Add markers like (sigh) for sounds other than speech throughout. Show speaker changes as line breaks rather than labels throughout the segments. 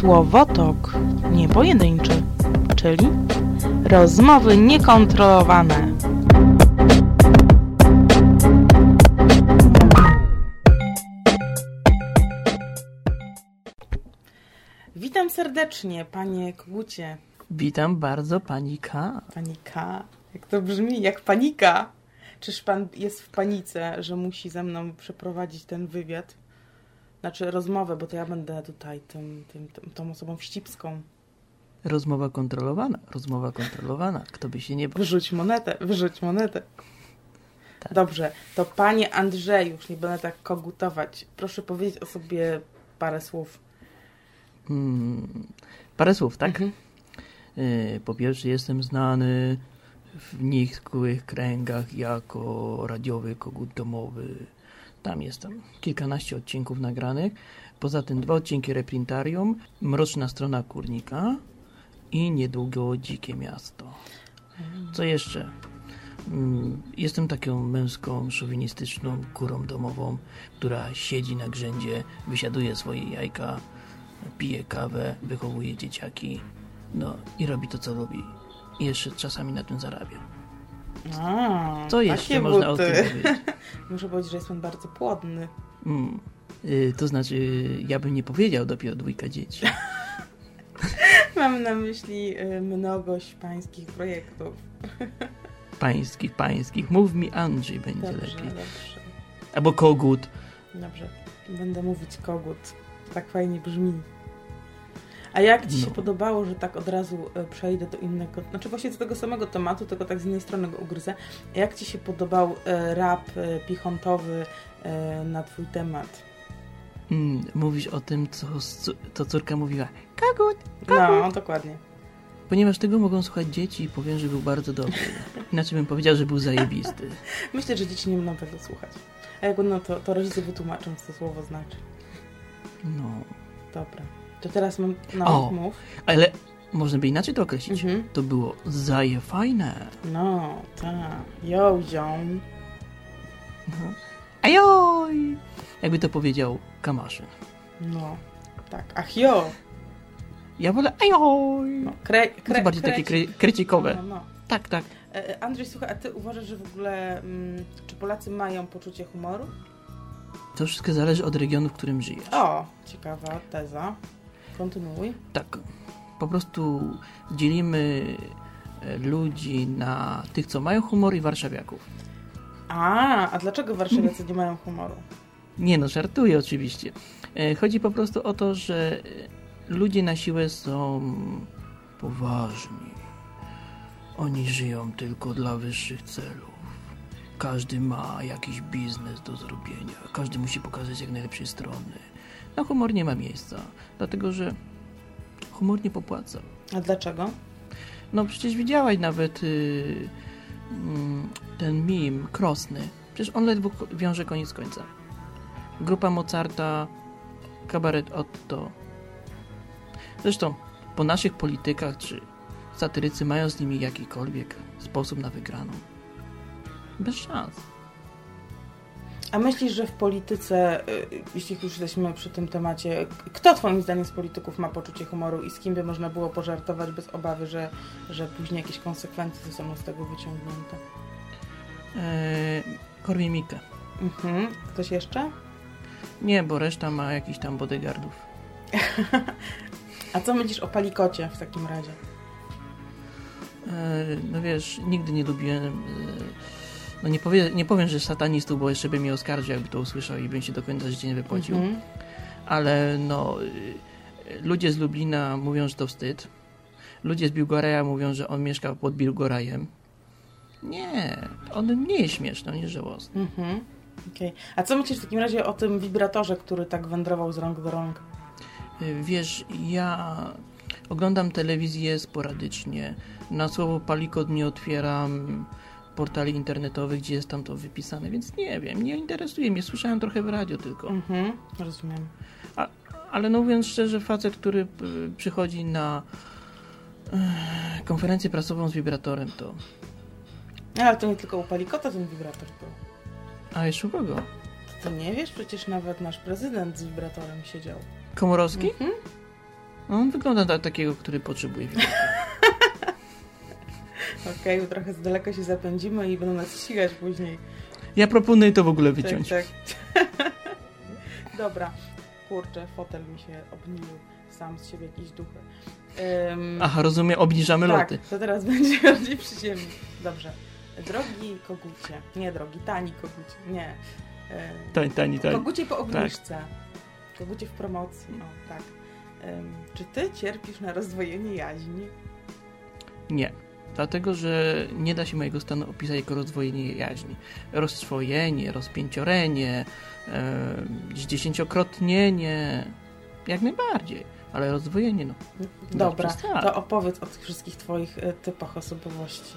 Słowotok niepojedynczy, czyli rozmowy niekontrolowane. Witam serdecznie, panie Kogucie.
Witam bardzo pani K.
Pani K. Jak to brzmi? Jak panika. Czyż pan jest w panice, że musi ze mną przeprowadzić ten wywiad? Znaczy rozmowę, bo to ja będę tutaj tym, tym, tym, tą osobą wścibską.
Rozmowa kontrolowana, rozmowa kontrolowana. Kto by się nie bał?
Wyrzuć monetę, wyrzuć monetę. Tak. Dobrze, to panie Andrzeju, już nie będę tak kogutować. Proszę powiedzieć o sobie parę słów.
Hmm, parę słów, tak? Mhm. E, po pierwsze, jestem znany w nikłych kręgach jako radiowy kogut domowy. Tam jest tam kilkanaście odcinków nagranych. Poza tym dwa odcinki Reprintarium, Mroczna strona Kurnika i niedługo Dzikie Miasto. Co jeszcze? Mm, jestem taką męską, szowinistyczną kurą domową, która siedzi na grzędzie, wysiaduje swoje jajka, pije kawę, wychowuje dzieciaki, no i robi to, co lubi. I jeszcze czasami na tym zarabia.
A,
Co jeszcze można buty. o tym powiedzieć? (laughs)
Muszę powiedzieć, że jestem bardzo płodny. Mm.
Y, to znaczy, ja bym nie powiedział dopiero dwójka dzieci. (laughs)
Mam na myśli y, mnogość pańskich projektów. (laughs)
pańskich, pańskich. Mów mi Andrzej, będzie
dobrze,
lepiej.
Dobrze.
Albo kogut.
Dobrze, będę mówić kogut. Tak fajnie brzmi. A jak Ci się no. podobało, że tak od razu e, przejdę do innego, znaczy właśnie do tego samego tematu, tylko tak z innej strony go ugryzę. Jak Ci się podobał e, rap e, pichontowy na Twój temat?
Mm, mówisz o tym, co, co córka mówiła. Kagut, kagut.
No, dokładnie.
Ponieważ tego mogą słuchać dzieci i powiem, że był bardzo dobry. (laughs) Inaczej bym powiedział, że był zajebisty.
Myślę, że dzieci nie będą tego słuchać. A jak no to, to rodzice wytłumaczą, co to słowo znaczy.
No.
Dobra. To teraz mam... No, o, mów.
Ale można by inaczej to określić. Mhm. To było zaje fajne.
No, tak. Yo, ziom.
No. Ajoj! Jakby to powiedział Kamaszyn.
No, tak. Ach jo!
Ja wolę ajoj! No,
kre, kre,
to bardziej takie kre, krecikowe. No, no. Tak, tak.
E, e, Andrzej, słuchaj, a ty uważasz, że w ogóle mm, czy Polacy mają poczucie humoru?
To wszystko zależy od regionu, w którym żyjesz.
O, ciekawa teza. Kontynuuj.
Tak. Po prostu dzielimy e, ludzi na tych, co mają humor i warszawiaków.
A, a dlaczego warszawiacy nie mają humoru?
Nie no, żartuję oczywiście. E, chodzi po prostu o to, że ludzie na siłę są poważni. Oni żyją tylko dla wyższych celów. Każdy ma jakiś biznes do zrobienia. Każdy musi pokazać jak najlepszej strony. Na humor nie ma miejsca, dlatego że humor nie popłaca.
A dlaczego?
No przecież widziałaś nawet yy, ten mim krosny. Przecież on ledwo wiąże koniec końca. Grupa Mozarta, kabaret Otto. Zresztą po naszych politykach czy satyrycy mają z nimi jakikolwiek sposób na wygraną. Bez szans.
A myślisz, że w polityce, y, jeśli już jesteśmy przy tym temacie, kto twoim zdaniem z polityków ma poczucie humoru i z kim by można było pożartować bez obawy, że, że później jakieś konsekwencje zostaną z tego wyciągnięte?
Eee, Korwin Mikke.
Mhm. Ktoś jeszcze?
Nie, bo reszta ma jakiś tam bodyguardów. (laughs)
A co myślisz o palikocie w takim razie?
Eee, no wiesz, nigdy nie lubiłem... E, no nie, powie, nie powiem, że satanistów, bo jeszcze bym mnie oskarżył, jakby to usłyszał i bym się do końca życia nie wypłacił. Mm -hmm. Ale no, y, ludzie z Lublina mówią, że to wstyd. Ludzie z Biłgoraja mówią, że on mieszka pod Biłgorajem. Nie, on nie jest śmieszny, on jest żałosny. Mm -hmm.
okay. A co myślisz w takim razie o tym wibratorze, który tak wędrował z rąk do rąk?
Y, wiesz, ja oglądam telewizję sporadycznie. Na słowo palikot nie otwieram portali internetowych, gdzie jest tam to wypisane, więc nie wiem, nie interesuje mnie. Słyszałem trochę w radio tylko.
Mhm, rozumiem.
A, ale no mówiąc szczerze, facet, który y, przychodzi na y, konferencję prasową z wibratorem, to...
Ale to nie tylko u Palikota ten wibrator był.
A jeszcze u kogo?
To, to nie wiesz? Przecież nawet nasz prezydent z wibratorem siedział.
Komorowski? Mhm. On wygląda na takiego, który potrzebuje wielka. (laughs)
Okej, okay, trochę z daleka się zapędzimy i będą nas ścigać później.
Ja proponuję to w ogóle wyciąć.
Tak, tak. (laughs) Dobra. Kurczę, fotel mi się obniżył sam z siebie jakieś duchy.
Um, Aha, rozumiem, obniżamy
tak,
loty.
to teraz (laughs) będzie bardziej przyziemnie. Dobrze. Drogi kogucie. Nie drogi, tani kogucie. Nie.
Um, tani, tani, tani.
Kogucie po obniżce. Tak. Kogucie w promocji. O, tak. Um, czy ty cierpisz na rozdwojenie jaźni?
Nie. Dlatego, że nie da się mojego stanu opisać jako rozdwojenie jaźni. Roztrwojenie, rozpięciorenie, yy, dziesięciokrotnienie, jak najbardziej. Ale rozdwojenie, no.
Dobra, to opowiedz o tych wszystkich twoich y, typach osobowości.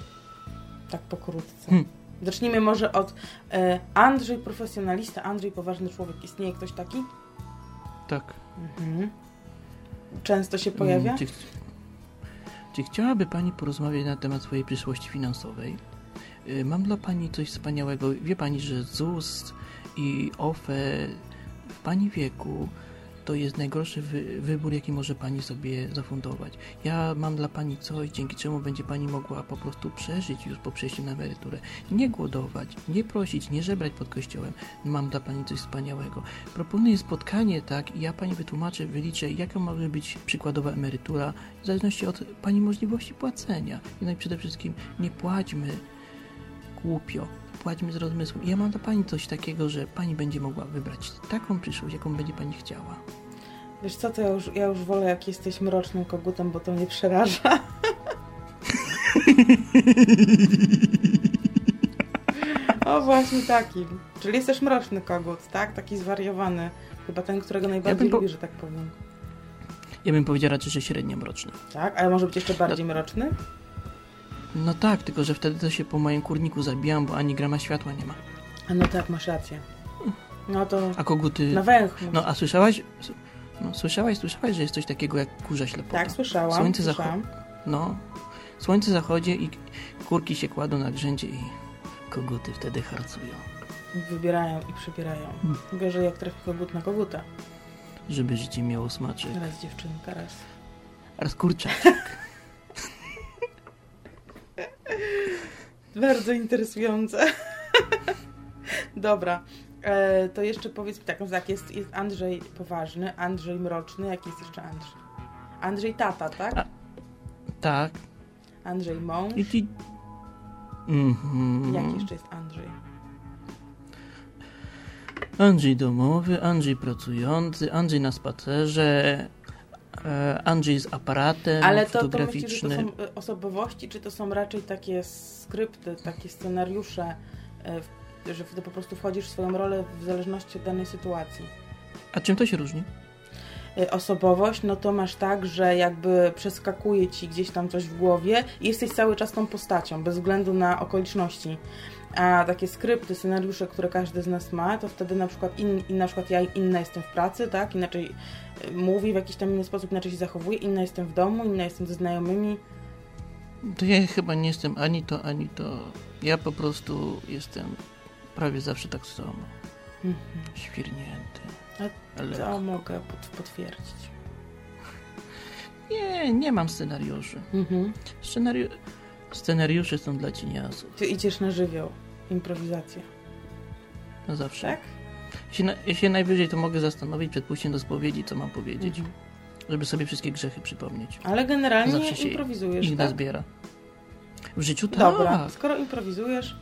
Tak pokrótce. Hmm. Zacznijmy może od y, Andrzej profesjonalista, Andrzej poważny człowiek. Istnieje ktoś taki?
Tak.
Mhm. Często się pojawia?
Czy, chciałaby Pani porozmawiać na temat swojej przyszłości finansowej? Y, mam dla Pani coś wspaniałego. Wie Pani, że ZUS i OFE w Pani wieku to jest najgorszy wy wybór, jaki może Pani sobie zafundować. Ja mam dla Pani coś, dzięki czemu będzie Pani mogła po prostu przeżyć już po przejściu na emeryturę. Nie głodować, nie prosić, nie żebrać pod kościołem. Mam dla Pani coś wspaniałego. Proponuję spotkanie, tak, i ja Pani wytłumaczę, wyliczę, jaka może być przykładowa emerytura, w zależności od Pani możliwości płacenia. No i przede wszystkim nie płaćmy głupio, płaćmy z rozmysłem. Ja mam dla Pani coś takiego, że Pani będzie mogła wybrać taką przyszłość, jaką będzie Pani chciała.
Wiesz co, to ja już, ja już wolę, jak jesteś mrocznym kogutem, bo to mnie przeraża. (laughs) o, właśnie takim. Czyli jesteś mroczny kogut, tak? Taki zwariowany. Chyba ten, którego najbardziej ja po... lubi, że tak powiem.
Ja bym powiedział raczej, że średnio mroczny.
Tak? Ale może być jeszcze bardziej no... mroczny?
No tak, tylko że wtedy to się po moim kurniku zabijam, bo ani grama światła nie ma.
A no tak, masz rację. No to...
A koguty...
Na węch.
No a słyszałaś... No, słyszałaś, słyszałaś, że jest coś takiego jak kurza ślepota?
Tak, słyszałam.
Słońce
zachodzi.
No. Słońce zachodzi i kurki się kładą na grzędzie i koguty wtedy harcują.
Wybierają i przybierają. Hmm. Gorzej jak trafi kogut na koguta.
Żeby życie miało smaczek.
Raz dziewczynka, raz...
Raz kurczak. (laughs) (laughs)
Bardzo interesujące. (laughs) Dobra. E, to jeszcze powiedz mi tak, no tak, jest, jest Andrzej poważny, Andrzej mroczny, jaki jest jeszcze Andrzej? Andrzej tata, tak? A,
tak.
Andrzej mąż.
I ci... Mhm.
Jaki jeszcze jest Andrzej?
Andrzej domowy, Andrzej pracujący, Andrzej na spacerze, Andrzej z aparatem
Ale
to, to myślisz,
że to są e, osobowości, czy to są raczej takie skrypty, takie scenariusze, e, że po prostu wchodzisz w swoją rolę w zależności od danej sytuacji?
A czym to się różni?
Osobowość, no to masz tak, że jakby przeskakuje ci gdzieś tam coś w głowie i jesteś cały czas tą postacią, bez względu na okoliczności. A takie skrypty, scenariusze, które każdy z nas ma, to wtedy na przykład, in, na przykład ja inna jestem w pracy, tak? Inaczej mówi w jakiś tam inny sposób, inaczej się zachowuje, inna jestem w domu, inna jestem ze znajomymi.
To ja chyba nie jestem ani to, ani to. Ja po prostu jestem prawie zawsze tak samo. Mhm. Świrnięty.
A to mogę potwierdzić. (laughs)
Nie, nie mam scenariuszy. Mhm. Scenariu... Scenariusze są dla cieniasów.
Ty idziesz na żywioł, improwizacja.
No zawsze.
Tak?
Jeśli, na, jeśli najwyżej to mogę zastanowić przed pójściem do spowiedzi, co mam powiedzieć. Mhm. Żeby sobie wszystkie grzechy przypomnieć.
Ale generalnie improwizujesz,
ich
tak?
zbiera. W życiu tak.
Dobra, skoro improwizujesz,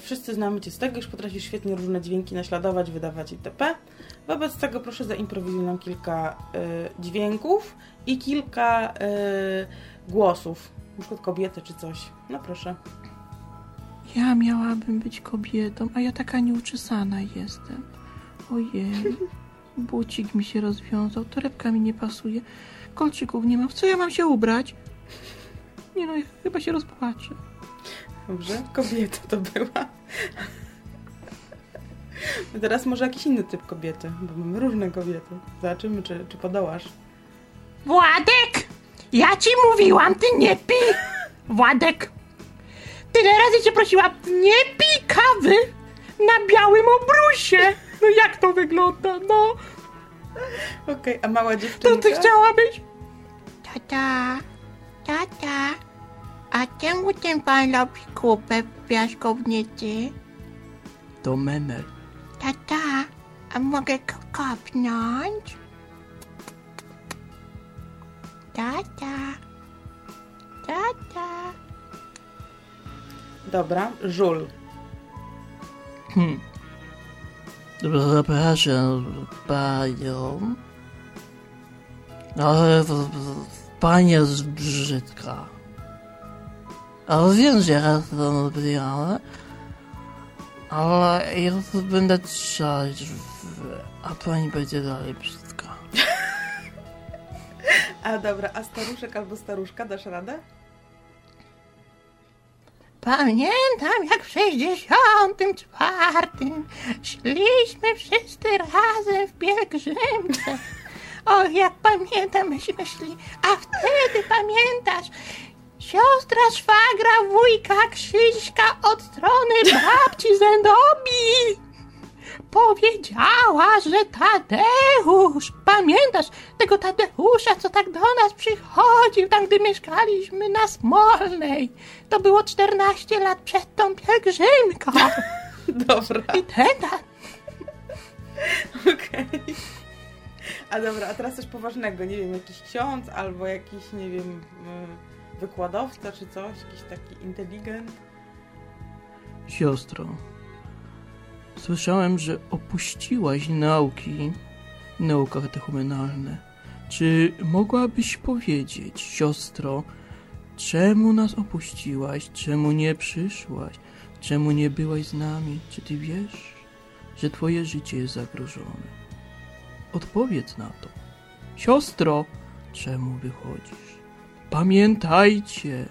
wszyscy znamy Cię z tego, już potrafisz świetnie różne dźwięki naśladować, wydawać itp. Wobec tego proszę zaimprowizuj nam kilka y, dźwięków i kilka y, głosów. Na przykład kobiety czy coś. No proszę.
Ja miałabym być kobietą, a ja taka nieuczesana jestem. Ojej, (laughs) bucik mi się rozwiązał, torebka mi nie pasuje, kolczyków nie mam. W co ja mam się ubrać? Nie no, chyba się rozpłaczę.
Dobrze, kobieta to była. Teraz może jakiś inny typ kobiety, bo mamy różne kobiety. Zobaczymy, czy, czy podołasz.
Władek! Ja ci mówiłam, ty nie pi! Władek! Tyle razy cię prosiłam, nie pij kawy na białym obrusie. No jak to wygląda, no?
Okej, okay, a mała dziewczynka?
To ty chciałabyś?
Tata, tata, a czemu ten pan robi kupę w piaskownicy?
To memel.
Tata, a mogę go kopnąć? Tata, tata.
Dobra, żul.
Hmm. Zapraszam panią. Ale to- to- pani jest brzydka. Wiem, że ja to mówiłam. Ale ja to będę trzymać, w- a pani będzie dalej brzydka. (laughs)
A dobra, a staruszek albo staruszka, dasz radę?
Pamiętam, jak w 64 szliśmy wszyscy razem w pielgrzymce. (laughs) O, jak pamiętam, myśmy szli, a wtedy pamiętasz, siostra szwagra, wujka Krzyśka od strony babci Zenobi powiedziała, że Tadeusz, pamiętasz tego Tadeusza, co tak do nas przychodził, tam gdy mieszkaliśmy na Smolnej. To było 14 lat przed tą pielgrzymką. (laughs)
Dobra,
I ten
okej. A dobra, a teraz coś poważnego, nie wiem, jakiś ksiądz albo jakiś, nie wiem, y, wykładowca czy coś, jakiś taki inteligent.
Siostro, słyszałem, że opuściłaś nauki, nauka katechumenalne. Czy mogłabyś powiedzieć, siostro, czemu nas opuściłaś, czemu nie przyszłaś, czemu nie byłaś z nami? Czy ty wiesz, że twoje życie jest zagrożone? Odpowiedz na to. Siostro, czemu wychodzisz? Pamiętajcie,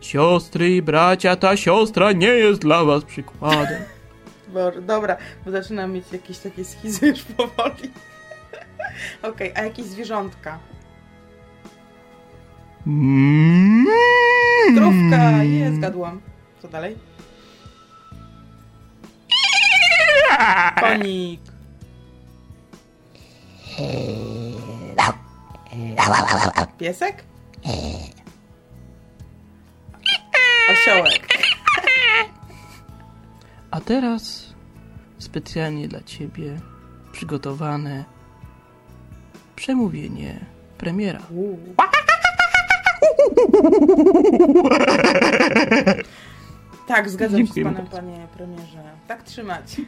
Siostry i bracia, ta siostra nie jest dla was przykładem. (laughs)
Boże, dobra, bo zaczynam mieć jakieś takie schizy już powoli. (laughs) Okej, a jakieś zwierzątka?
Mm.
Krówka, jest, zgadłam. Co dalej? Konik. Piesek? Osiołek.
A teraz specjalnie dla ciebie przygotowane przemówienie premiera.
Tak, zgadzam się z panem,
bardzo.
panie premierze. Tak trzymać. (laughs)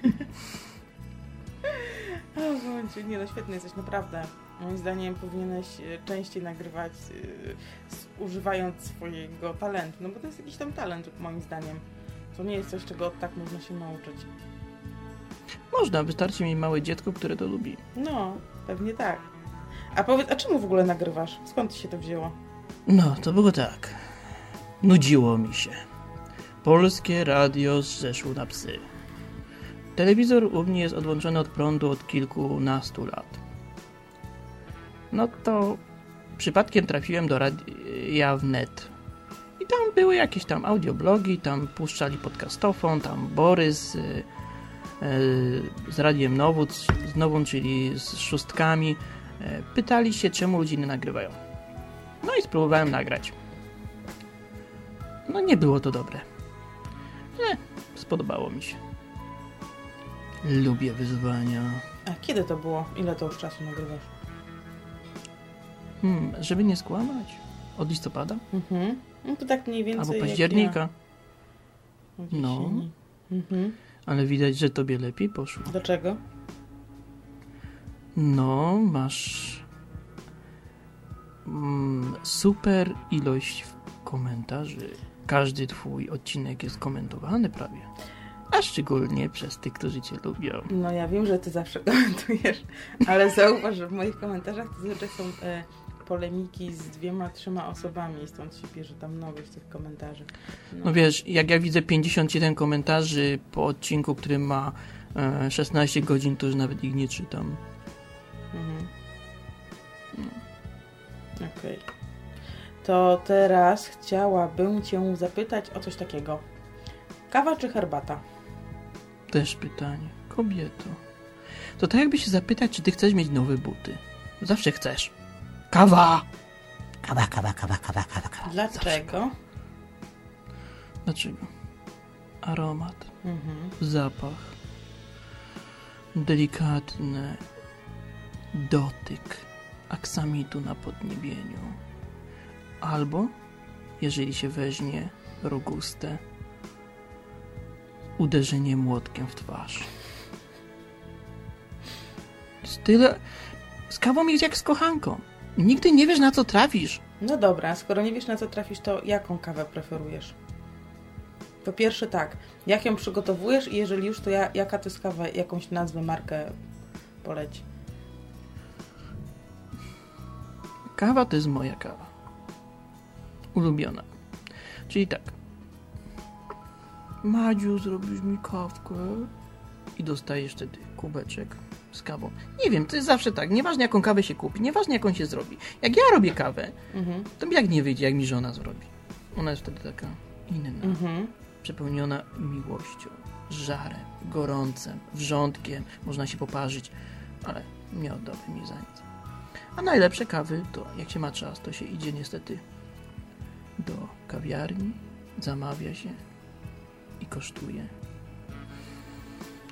O, Bądź, nie no, świetny jesteś, naprawdę. Moim zdaniem powinieneś e, częściej nagrywać, e, używając swojego talentu, no bo to jest jakiś tam talent, moim zdaniem. To nie jest coś, czego tak można się nauczyć.
Można, wystarczy mi małe dziecko, które to lubi.
No, pewnie tak. A powiedz, a czemu w ogóle nagrywasz? Skąd ci się to wzięło?
No, to było tak. Nudziło mi się. Polskie radio zeszło na psy. Telewizor u mnie jest odłączony od prądu od kilkunastu lat. No to przypadkiem trafiłem do radia wnet. I tam były jakieś tam audioblogi, tam puszczali podcastofon, tam Borys y, y, z Radiem Nowód, z Nową, czyli z szóstkami. y, Pytali się, czemu ludzie nie nagrywają. No i spróbowałem nagrać. No nie było to dobre. Nie, spodobało mi się. Lubię wyzwania.
A kiedy to było? Ile to już czasu nagrywasz?
Hmm, żeby nie skłamać. Od listopada?
Mhm. No to tak mniej więcej
Albo października.
Ja. No. Mhm.
Ale widać, że tobie lepiej poszło.
Dlaczego?
No, masz mm, super ilość komentarzy. Każdy twój odcinek jest komentowany prawie. A szczególnie przez tych, którzy cię lubią.
No ja wiem, że ty zawsze komentujesz, ale zauważ, że w moich komentarzach to zazwyczaj są e, polemiki z dwiema, trzema osobami stąd się bierze tam mnogość tych komentarzy.
No wiesz, jak ja widzę 51 komentarzy po odcinku, który ma e, 16 godzin, to już nawet ich nie czytam.
Mhm. Okej. To teraz chciałabym Cię zapytać o coś takiego. Kawa czy herbata?
Też pytanie. Kobieto. To tak jakby się zapytać, czy ty chcesz mieć nowe buty. Zawsze chcesz. Kawa!
Kawa, kawa, kawa, kawa, kawa, kawa.
Dlaczego?
Dlaczego? Aromat,
Mhm.
zapach, delikatny dotyk aksamitu na podniebieniu. Albo, jeżeli się weźmie rogustę, uderzenie młotkiem w twarz. Jest tyle... Z kawą jest jak z kochanką. Nigdy nie wiesz, na co trafisz.
No dobra, skoro nie wiesz na co trafisz, to jaką kawę preferujesz? Po pierwsze tak, jak ją przygotowujesz i jeżeli już, to ja, jaka to jest kawa, jakąś nazwę, markę poleci.
Kawa to jest moja kawa. Ulubiona. Czyli tak. Madziu, zrobisz mi kawkę i dostajesz wtedy kubeczek z kawą. Nie wiem, to jest zawsze tak. Nieważne jaką kawę się kupi, nieważne jaką się zrobi. Jak ja robię kawę,
Mhm.
to mi jak nie wyjdzie, jak mi żona zrobi. Ona jest wtedy taka inna,
Mhm.
przepełniona miłością, żarem, gorącem, wrzątkiem. Można się poparzyć, ale oddałbym jej za nic. A najlepsze kawy to, jak się ma czas, to się idzie niestety do kawiarni, zamawia się i kosztuje.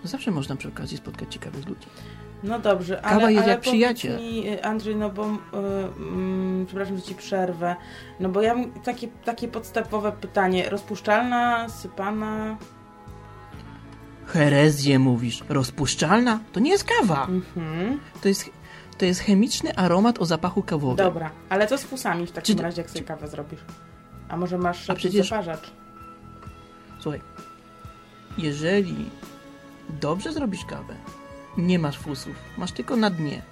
Zawsze można przy okazji spotkać ciekawych ludzi.
No dobrze,
Kawa
ale,
jest
ale
jak przyjaciel.
Mi, Andrzej, no bo, y, mm, przepraszam, że Ci przerwę, no bo ja mam takie, takie podstawowe pytanie, rozpuszczalna, sypana,
Herezję mówisz. Rozpuszczalna? To nie jest kawa.
mhm.
To jest, to jest chemiczny aromat o zapachu kawowym.
dobra, ale co z fusami w takim
Czy-
razie, jak sobie kawę zrobisz? A może masz
A przecież-
zaparzacz?
Słuchaj, jeżeli dobrze zrobisz kawę, nie masz fusów, masz tylko na dnie,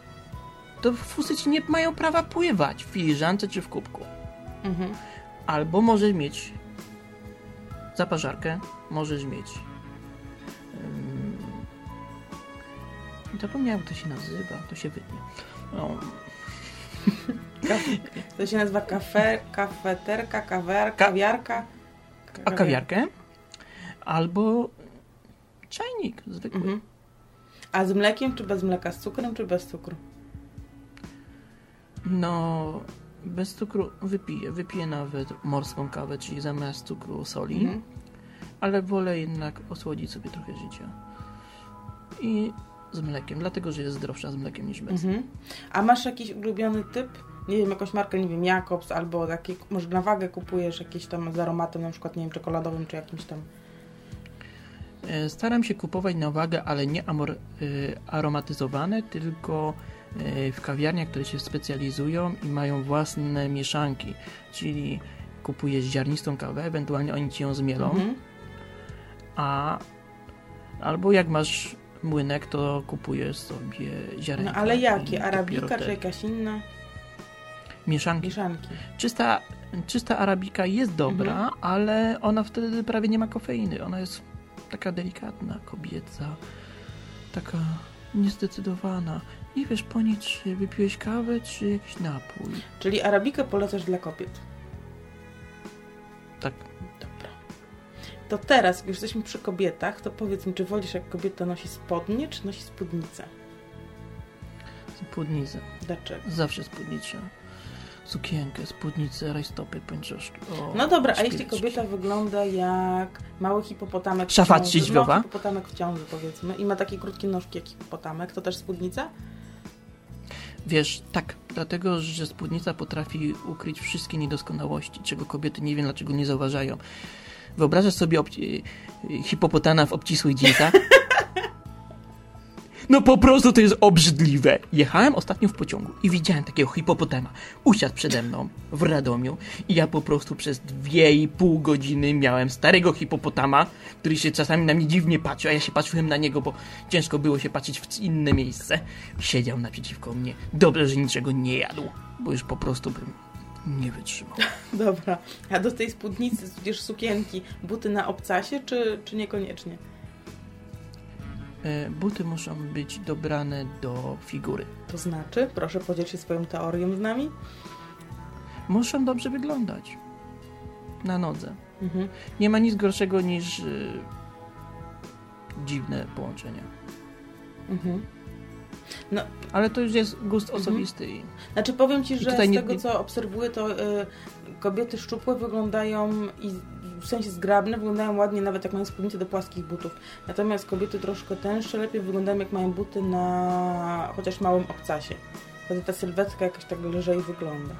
to fusy ci nie mają prawa pływać w filiżance czy w kubku.
Mhm.
Albo możesz mieć zaparzarkę, możesz mieć. Zapomniałem, jak to się nazywa, to się wytnie. No, (laughs)
To się nazywa kafe, kafeterka, kawiarka,
Ka-
kawiarka.
a kawiarkę? Albo czajnik zwykły.
Mhm. A z mlekiem, czy bez mleka? Z cukrem, czy bez cukru?
No, bez cukru wypiję. Wypiję nawet morską kawę, czyli zamiast cukru soli,
Mhm.
ale wolę jednak osłodzić sobie trochę życia. I z mlekiem, dlatego że jest zdrowsza z mlekiem niż bez.
Mhm. A masz jakiś ulubiony typ? Nie wiem, jakąś markę, nie wiem, Jacobs, albo takie, może na wagę kupujesz jakieś tam z aromatem, na przykład, nie wiem, czekoladowym, czy jakimś tam.
E, Staram się kupować na wagę, ale nie amor, e, aromatyzowane, tylko e, w kawiarniach, które się specjalizują i mają własne mieszanki, czyli kupujesz ziarnistą kawę, ewentualnie oni ci ją zmielą,
Mhm.
a albo jak masz młynek, to kupujesz sobie
No
ziarenka.
ale
i
jakie? Arabika, czy jakaś inna?
Mieszanki.
Mieszanki.
Czysta, czysta arabika jest dobra,
Mhm.
ale ona wtedy prawie nie ma kofeiny. Ona jest taka delikatna, kobieca, taka niezdecydowana. Nie wiesz po niej, czy wypiłeś kawę, czy jakiś napój.
Czyli arabikę polecasz dla kobiet.
Tak.
Dobra. To teraz, jak już jesteśmy przy kobietach, to powiedz mi, czy wolisz, jak kobieta nosi spodnie, czy nosi spódnicę?
Spódnicę.
Dlaczego?
Zawsze spódnicę. Sukienkę, spódnicę, rajstopy, pończoszki. O,
No dobra, a jeśli kobieta wygląda jak mały hipopotamek w
Szafa
ciąży,
ćwierćwiowa?
No, hipopotamek w ciąży powiedzmy i ma takie krótkie nóżki jak hipopotamek, to też spódnica?
Wiesz, tak, dlatego, że spódnica potrafi ukryć wszystkie niedoskonałości, czego kobiety nie wiem dlaczego nie zauważają. Wyobrażasz sobie obci- hipopotana w obcisłych dżinsach? (laughs) No po prostu to jest obrzydliwe. Jechałem ostatnio w pociągu i widziałem takiego hipopotama. Usiadł przede mną w Radomiu i ja po prostu przez dwie i pół godziny miałem starego hipopotama, który się czasami na mnie dziwnie patrzył, a ja się patrzyłem na niego, bo ciężko było się patrzeć w inne miejsce. Siedział naprzeciwko mnie. Dobrze, że niczego nie jadł, bo już po prostu bym nie wytrzymał. (laughs)
Dobra. A do tej spódnicy, tudzież sukienki, buty na obcasie, czy, czy niekoniecznie?
E, Buty muszą być dobrane do figury.
To znaczy, proszę podziel się swoją teorią z nami.
Muszą dobrze wyglądać na nodze.
Mhm.
Nie ma nic gorszego niż y, dziwne połączenia.
Mhm. No.
Ale to już jest gust osobisty. i
Znaczy powiem Ci, że z
nie-
tego co obserwuję, to y, kobiety szczupłe wyglądają i w sensie zgrabne, wyglądają ładnie nawet jak mają spódnicę do płaskich butów. Natomiast kobiety troszkę tęższe lepiej wyglądają jak mają buty na chociaż małym obcasie. Wtedy ta sylwetka jakaś tak lżej wygląda.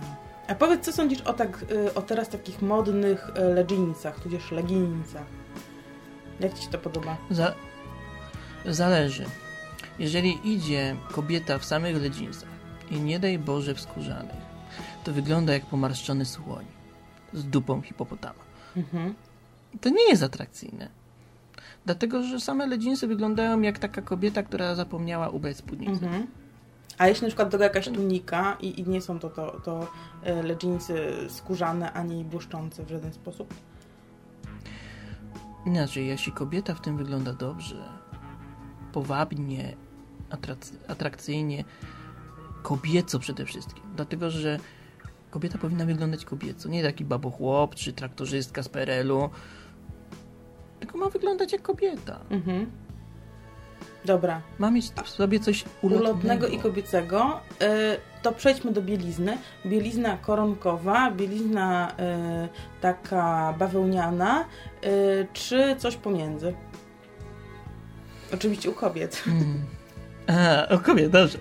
No. A powiedz, co sądzisz o, tak, y, o teraz takich modnych y, leginsach, tudzież leginsach? Jak Ci się to podoba?
Za, zależy. Jeżeli idzie kobieta w samych leginsach i nie daj Boże w skórzanych, to wygląda jak pomarszczony słoń z dupą hipopotama.
Mhm.
To nie jest atrakcyjne. Dlatego, że same leginsy wyglądają jak taka kobieta, która zapomniała ubrać spódnicę.
Mhm. A jeśli na przykład do jakaś tunika i, i nie są to, to, to e, leginsy skórzane ani błyszczące w żaden sposób?
Inaczej, jeśli kobieta w tym wygląda dobrze, powabnie, atrakcyjnie, kobieco przede wszystkim. Dlatego, że kobieta powinna wyglądać kobieco. Nie taki babochłop czy traktorzystka z PRL-u, tylko ma wyglądać jak kobieta.
Mhm. Dobra.
Ma mieć w sobie coś ulotnego.
Ulotnego i kobiecego. E, to przejdźmy do bielizny. Bielizna koronkowa, bielizna e, taka bawełniana, e, czy coś pomiędzy? Oczywiście u kobiet.
Mm. A, o kobiet, dobrze.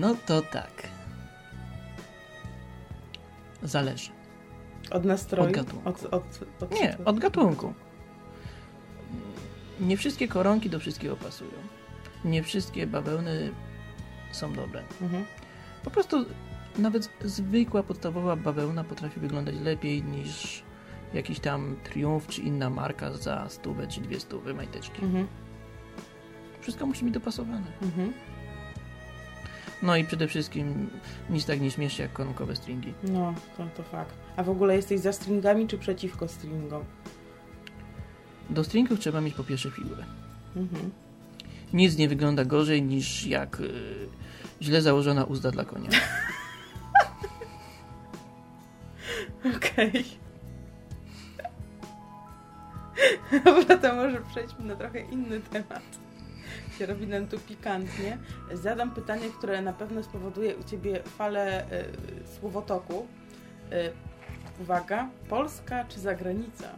No to tak. Zależy.
Od nastroju?
Od gatunku.
Od, od, od,
Nie, od gatunku. Nie wszystkie koronki do wszystkiego pasują. Nie wszystkie bawełny są dobre.
Mhm.
Po prostu nawet zwykła, podstawowa bawełna potrafi wyglądać lepiej niż jakiś tam Triumf czy inna marka za stówę czy dwie stówy majteczki.
Mhm.
Wszystko musi być dopasowane.
Mhm.
No i przede wszystkim nic tak nie śmieszy jak koronkowe stringi.
No, to, to fakt. A w ogóle jesteś za stringami, czy przeciwko stringom?
Do stringów trzeba mieć po pierwsze figurę.
Mhm.
Nic nie wygląda gorzej niż jak y, źle założona uzda dla konia. (laughs)
Okej. (laughs) Dobra, to może przejdźmy na trochę inny temat. Się robi nam tu pikantnie. Zadam pytanie, które na pewno spowoduje u Ciebie falę y, słowotoku. Y, uwaga, Polska czy zagranica?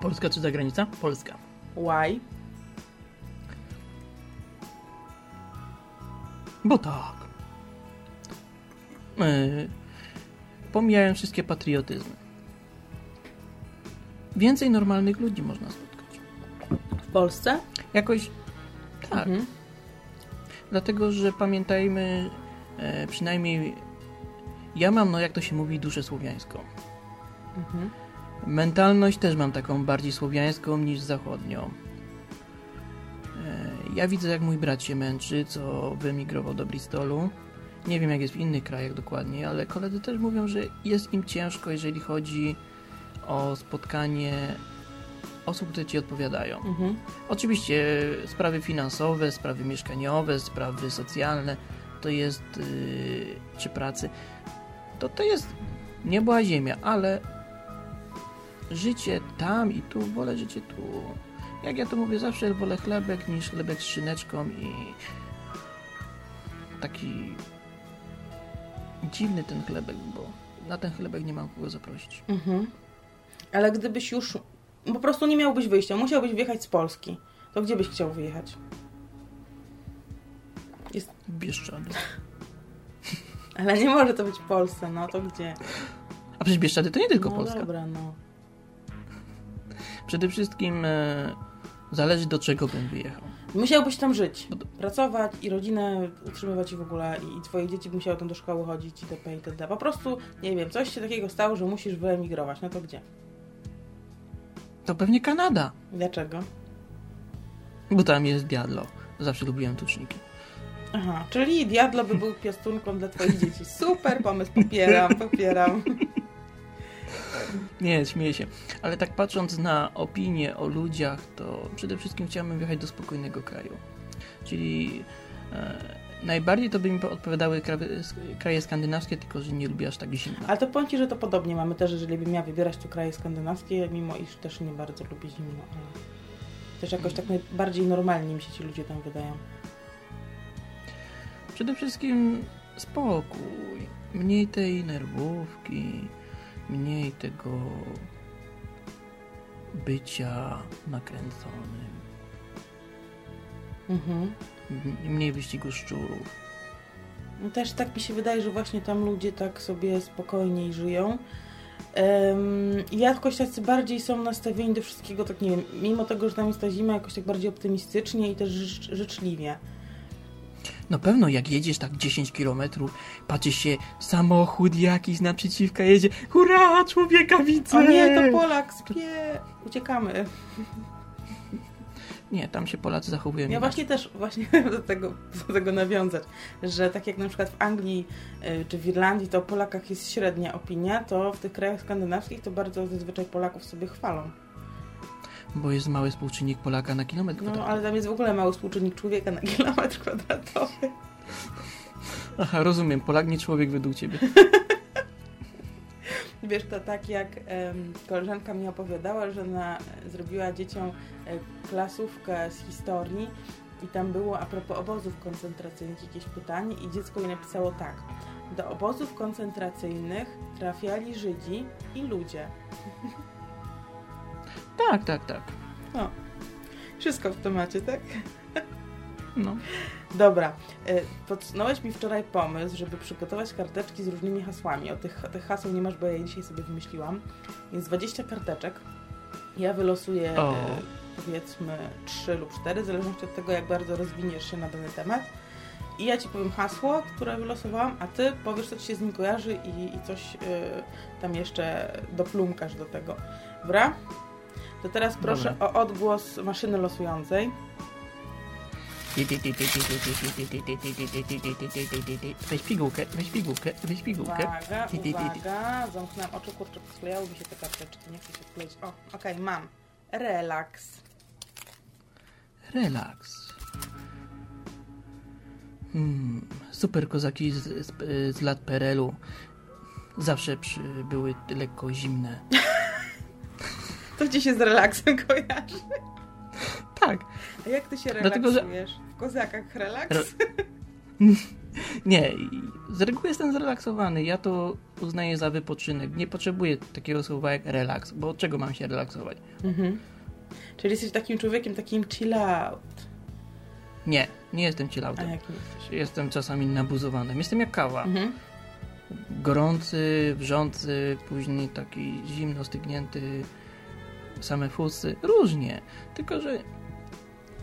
Polska czy zagranica? Polska.
Why?
Bo tak. Yy, pomijałem wszystkie patriotyzmy. Więcej normalnych ludzi można spotkać.
W Polsce?
Jakoś tak.
Mhm.
Dlatego, że pamiętajmy, e, przynajmniej ja mam, no jak to się mówi, duszę słowiańską.
Mhm.
Mentalność też mam taką bardziej słowiańską niż zachodnią. E, Ja widzę, jak mój brat się męczy, co wyemigrował do Bristolu. Nie wiem, jak jest w innych krajach dokładnie, ale koledzy też mówią, że jest im ciężko, jeżeli chodzi o spotkanie osób, które ci odpowiadają.
Mhm.
Oczywiście sprawy finansowe, sprawy mieszkaniowe, sprawy socjalne, to jest, yy, czy pracy, to to jest niebo a ziemia, ale życie tam i tu, wolę życie tu. Jak ja to mówię, zawsze wolę chlebek niż chlebek z szyneczką i taki dziwny ten chlebek, bo na ten chlebek nie mam kogo zaprosić.
Mhm. Ale gdybyś już po prostu nie miałbyś wyjścia, musiałbyś wyjechać z Polski, to gdzie byś chciał wyjechać? Jest...
Bieszczady. (laughs)
Ale nie może to być w Polsce, no to gdzie?
A przecież Bieszczady to nie tylko
no
Polska.
dobra, no.
Przede wszystkim e, zależy do czego bym wyjechał.
Musiałbyś tam żyć,
No
pracować i rodzinę utrzymywać i w ogóle i, i twoje dzieci by musiały tam do szkoły chodzić itp. itd. Po prostu, nie wiem, coś się takiego stało, że musisz wyemigrować, no to gdzie?
To pewnie Kanada,
Dlaczego?
bo tam jest diadlo. Zawsze lubiłem tuczniki.
Aha, czyli Diablo by był piastunką dla twoich dzieci. Super pomysł, popieram, popieram.
Nie, śmieję się. Ale tak patrząc na opinie o ludziach, to przede wszystkim chciałbym wjechać do spokojnego kraju. Czyli e, najbardziej to by mi odpowiadały kraje, skandynawskie, tylko że nie lubię aż tak zimno.
Ale to powiem Ci, że to podobnie mamy też, jeżeli bym miała wybierać tu kraje skandynawskie, mimo iż też nie bardzo lubię zimno, ale... Też jakoś tak bardziej normalnie mi się ci ludzie tam wydają.
Przede wszystkim spokój, mniej tej nerwówki, mniej tego bycia nakręconym.
Mhm.
Mniej wyścigu szczurów.
No też tak mi się wydaje, że właśnie tam ludzie tak sobie spokojniej żyją. Um, jakoś tacy bardziej są nastawieni do wszystkiego, tak nie wiem, mimo tego, że tam jest ta zima, jakoś tak bardziej optymistycznie i też życzliwie.
No pewno, jak jedziesz tak 10 kilometrów, patrzysz się, samochód jakiś naprzeciwka jedzie, hurra, człowieka widzę!
O nie, to Polak, spie... Uciekamy.
Nie, tam się Polacy zachowują.
Ja właśnie też właśnie (laughs) do tego, do tego nawiązać, że tak jak na przykład w Anglii y, czy w Irlandii to o Polakach jest średnia opinia, to w tych krajach skandynawskich to bardzo zazwyczaj Polaków sobie chwalą.
Bo jest mały współczynnik Polaka na kilometr kwadratowy.
No, ale tam jest w ogóle mały współczynnik człowieka na kilometr kwadratowy.
Aha, rozumiem. Polak nie człowiek według ciebie. (laughs)
Wiesz, to tak jak um, koleżanka mi opowiadała, że na, zrobiła dzieciom e, klasówkę z historii i tam było a propos obozów koncentracyjnych jakieś pytanie i dziecko jej napisało tak. Do obozów koncentracyjnych trafiali Żydzi i ludzie.
Tak, tak, tak.
No. Wszystko w temacie, tak?
No.
Dobra. E, podsunąłeś mi wczoraj pomysł, żeby przygotować karteczki z różnymi hasłami. O tych, tych haseł nie masz, bo ja je dzisiaj sobie wymyśliłam. Jest 20 karteczek. Ja wylosuję. E, powiedzmy 3 lub 4, w zależności od tego, jak bardzo rozwiniesz się na dany temat. I ja Ci powiem hasło, które wylosowałam, a Ty powiesz, co Ci się z nim kojarzy i, i coś y, tam jeszcze doplumkasz do tego. Dobra? To teraz proszę Dobra. o odgłos maszyny losującej.
Weź pigułkę, weź pigułkę, weź pigułkę.
Uwaga, uwaga. Zamknąłem oczy, kurczę, sklejały mi się te karteczki, nie chcę się skleić. O, okej, okay, mam. Relaks.
Relaks. Hmm, super kozaki z, z, z lat PRL-u zawsze przy, były lekko zimne. (laughs)
To ci się z relaksem kojarzy?
Tak.
A jak ty się relaksujesz? Dlatego, że... W kozakach relaks? Re... (laughs)
Nie, z reguły jestem zrelaksowany. Ja to uznaję za wypoczynek. Nie potrzebuję takiego słowa jak relaks, bo od czego mam się relaksować? Mhm.
Czyli jesteś takim człowiekiem, takim chill out.
Nie, nie jestem chill
outem.
Jestem czasami nabuzowanym. Jestem jak kawa. Mhm. Gorący, wrzący, później taki zimno stygnięty, same fusy. Różnie. Tylko, że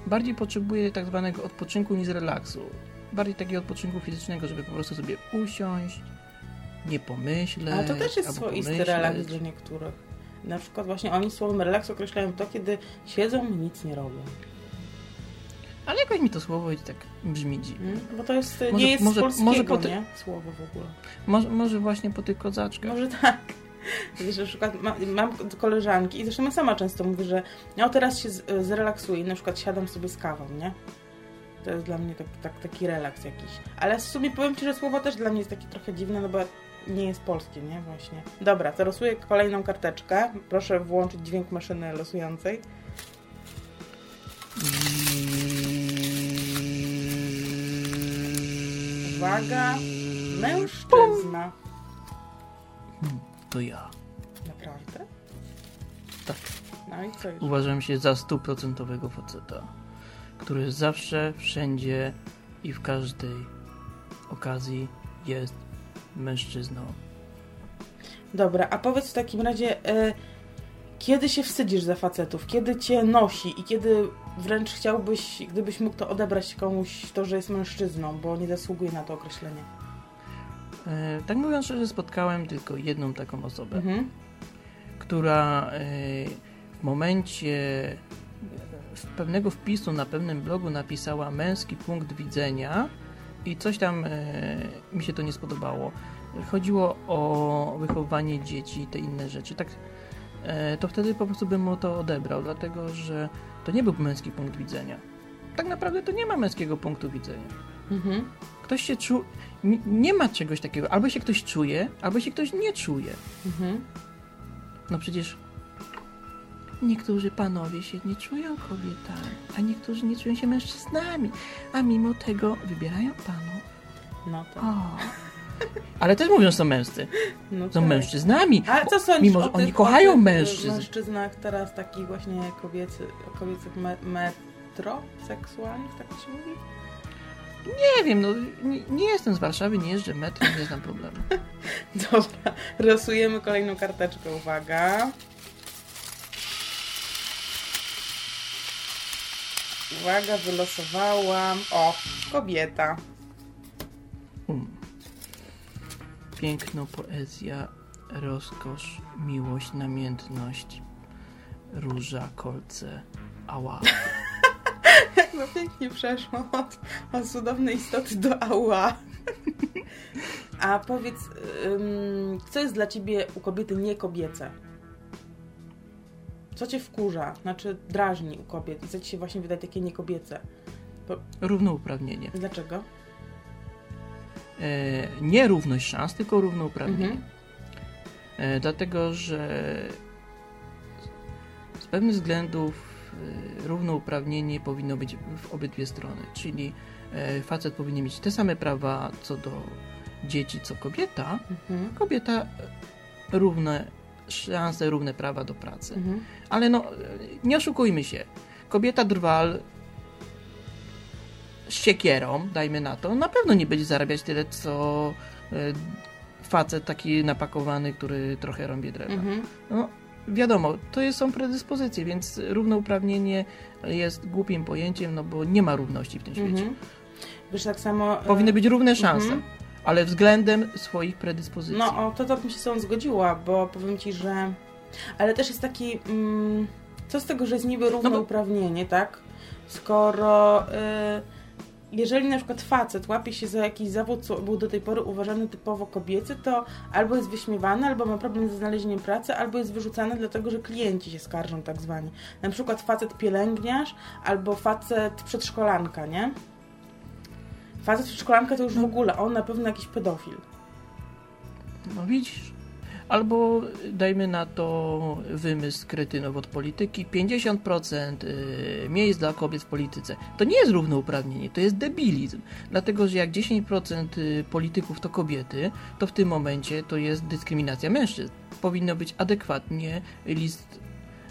bardziej potrzebuję tak zwanego odpoczynku niż relaksu. Bardziej takiego odpoczynku fizycznego, żeby po prostu sobie usiąść, nie pomyśleć.
Ale to też jest swoisty pomyśleć. relaks dla niektórych. Na przykład właśnie oni słowem relaks określają to, kiedy siedzą i nic nie robią.
Ale jakoś mi to słowo tak brzmi dziwnie. Hmm?
Bo to jest, może, nie jest może, polskiego, może po ty... nie? Słowo w ogóle.
Może, może właśnie po tych kozaczkach.
Może tak. (laughs) Na przykład ma, mam koleżanki i zresztą ja sama często mówię, że no teraz się zrelaksuję na przykład siadam sobie z kawą, nie? To jest dla mnie tak, tak, taki relaks jakiś. Ale w sumie powiem Ci, że słowo też dla mnie jest takie trochę dziwne, no bo nie jest polskie, nie? Właśnie. Dobra, to losuję kolejną karteczkę. Proszę włączyć dźwięk maszyny losującej. Uwaga, mężczyzna
to ja.
Naprawdę?
Tak.
No i co już?
Uważam się za stuprocentowego faceta, który zawsze, wszędzie i w każdej okazji jest mężczyzną.
Dobra, a powiedz w takim razie, e, kiedy się wstydzisz za facetów? Kiedy cię nosi i kiedy wręcz chciałbyś, gdybyś mógł to odebrać komuś, to, że jest mężczyzną, bo nie zasługuje na to określenie?
E, tak mówiąc szczerze, spotkałem tylko jedną taką osobę, mhm. która e, w momencie pewnego wpisu na pewnym blogu napisała męski punkt widzenia i coś tam e, mi się to nie spodobało. Chodziło o wychowanie dzieci i te inne rzeczy. Tak, to wtedy po prostu bym mu to odebrał, dlatego że to nie był męski punkt widzenia. Tak naprawdę to nie ma męskiego punktu widzenia. Mhm. Ktoś się czuje. Nie ma czegoś takiego. Albo się ktoś czuje, albo się ktoś nie czuje. Mhm. No przecież niektórzy panowie się nie czują kobietami, a niektórzy nie czują się mężczyznami, a mimo tego wybierają panów.
No to.
O. Ale też mówią, że są mężcy.
No
Są
tak.
mężczyznami.
A co sądzisz
Mimo, że oni kochają
tych,
mężczyzn.
mężczyznach teraz takich właśnie kobiecy, kobiecych me, metroseksualnych, tak to się mówi?
Nie wiem, no nie, nie jestem z Warszawy, nie jeżdżę metrem, nie znam problemu. (laughs)
Dobra, losujemy kolejną karteczkę, uwaga. Uwaga, wylosowałam. O, kobieta.
Um. Piękno, poezja, rozkosz, miłość, namiętność, róża, kolce, ała. (laughs)
No pięknie przeszło od, od cudownej istoty do ała. (laughs) A powiedz, ym, co jest dla ciebie u kobiety niekobiece? Co cię wkurza? Znaczy drażni u kobiet i co ci się właśnie wydaje takie niekobiece?
Równouprawnienie.
Dlaczego?
E, nie równość szans, tylko równouprawnienie.
Mhm.
E, dlatego, że z pewnych względów równouprawnienie powinno być w obydwie strony. Czyli e, facet powinien mieć te same prawa co do dzieci, co kobieta,
Mhm.
kobieta e, równe szanse, równe prawa do pracy.
Mhm.
Ale no, nie oszukujmy się. Kobieta drwal z siekierą, dajmy na to, na pewno nie będzie zarabiać tyle, co e, facet taki napakowany, który trochę rąbie drewna.
Mhm.
No, wiadomo, to jest, są predyspozycje, więc równouprawnienie jest głupim pojęciem, no bo nie ma równości w tym świecie.
Mhm. Wiesz, tak samo... e,
Powinny być równe szanse,
Mhm.
ale względem swoich predyspozycji.
No, o, to, to bym się z tą zgodziła, bo powiem ci, że... Ale też jest taki... Mm, co z tego, że jest niby równouprawnienie, tak? Skoro... Y, jeżeli na przykład facet łapie się za jakiś zawód, co był do tej pory uważany typowo kobiecy, to albo jest wyśmiewany, albo ma problem ze znalezieniem pracy, albo jest wyrzucany dlatego, że klienci się skarżą tak zwani. Na przykład facet pielęgniarz, albo facet przedszkolanka, nie? Facet przedszkolanka to już w ogóle, on na pewno jakiś pedofil.
No widzisz. Albo dajmy na to wymysł kretynów od polityki. 50% y, miejsc dla kobiet w polityce. To nie jest równouprawnienie, to jest debilizm. Dlatego, że jak 10% y, polityków to kobiety, to w tym momencie to jest dyskryminacja mężczyzn. Powinno być adekwatnie list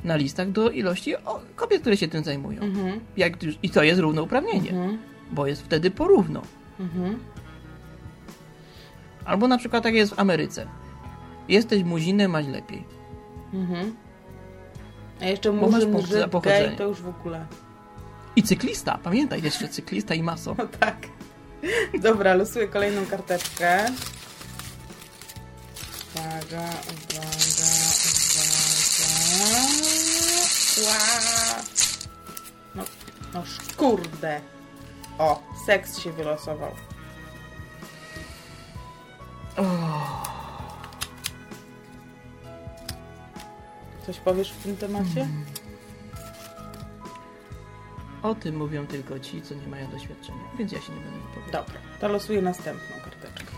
na listach do ilości kobiet, które się tym zajmują.
Mhm.
Jak I to jest równouprawnienie,
Mhm.
bo jest wtedy porówno.
Mhm.
Albo na przykład tak jest w Ameryce. Jesteś muzinem, masz lepiej.
Mhm. A jeszcze murzyn,
za
Żyd, gej, to już w ogóle.
I cyklista, pamiętaj, jeszcze cyklista i maso.
No (laughs) tak. Dobra, losuję kolejną karteczkę. Uwaga, uwaga, uwaga. Ła. No, no kurde. O, seks się wylosował. Coś powiesz w tym temacie?
O tym mówią tylko ci, co nie mają doświadczenia, więc ja się nie będę wypowiadał.
Dobra, to losuję następną karteczkę.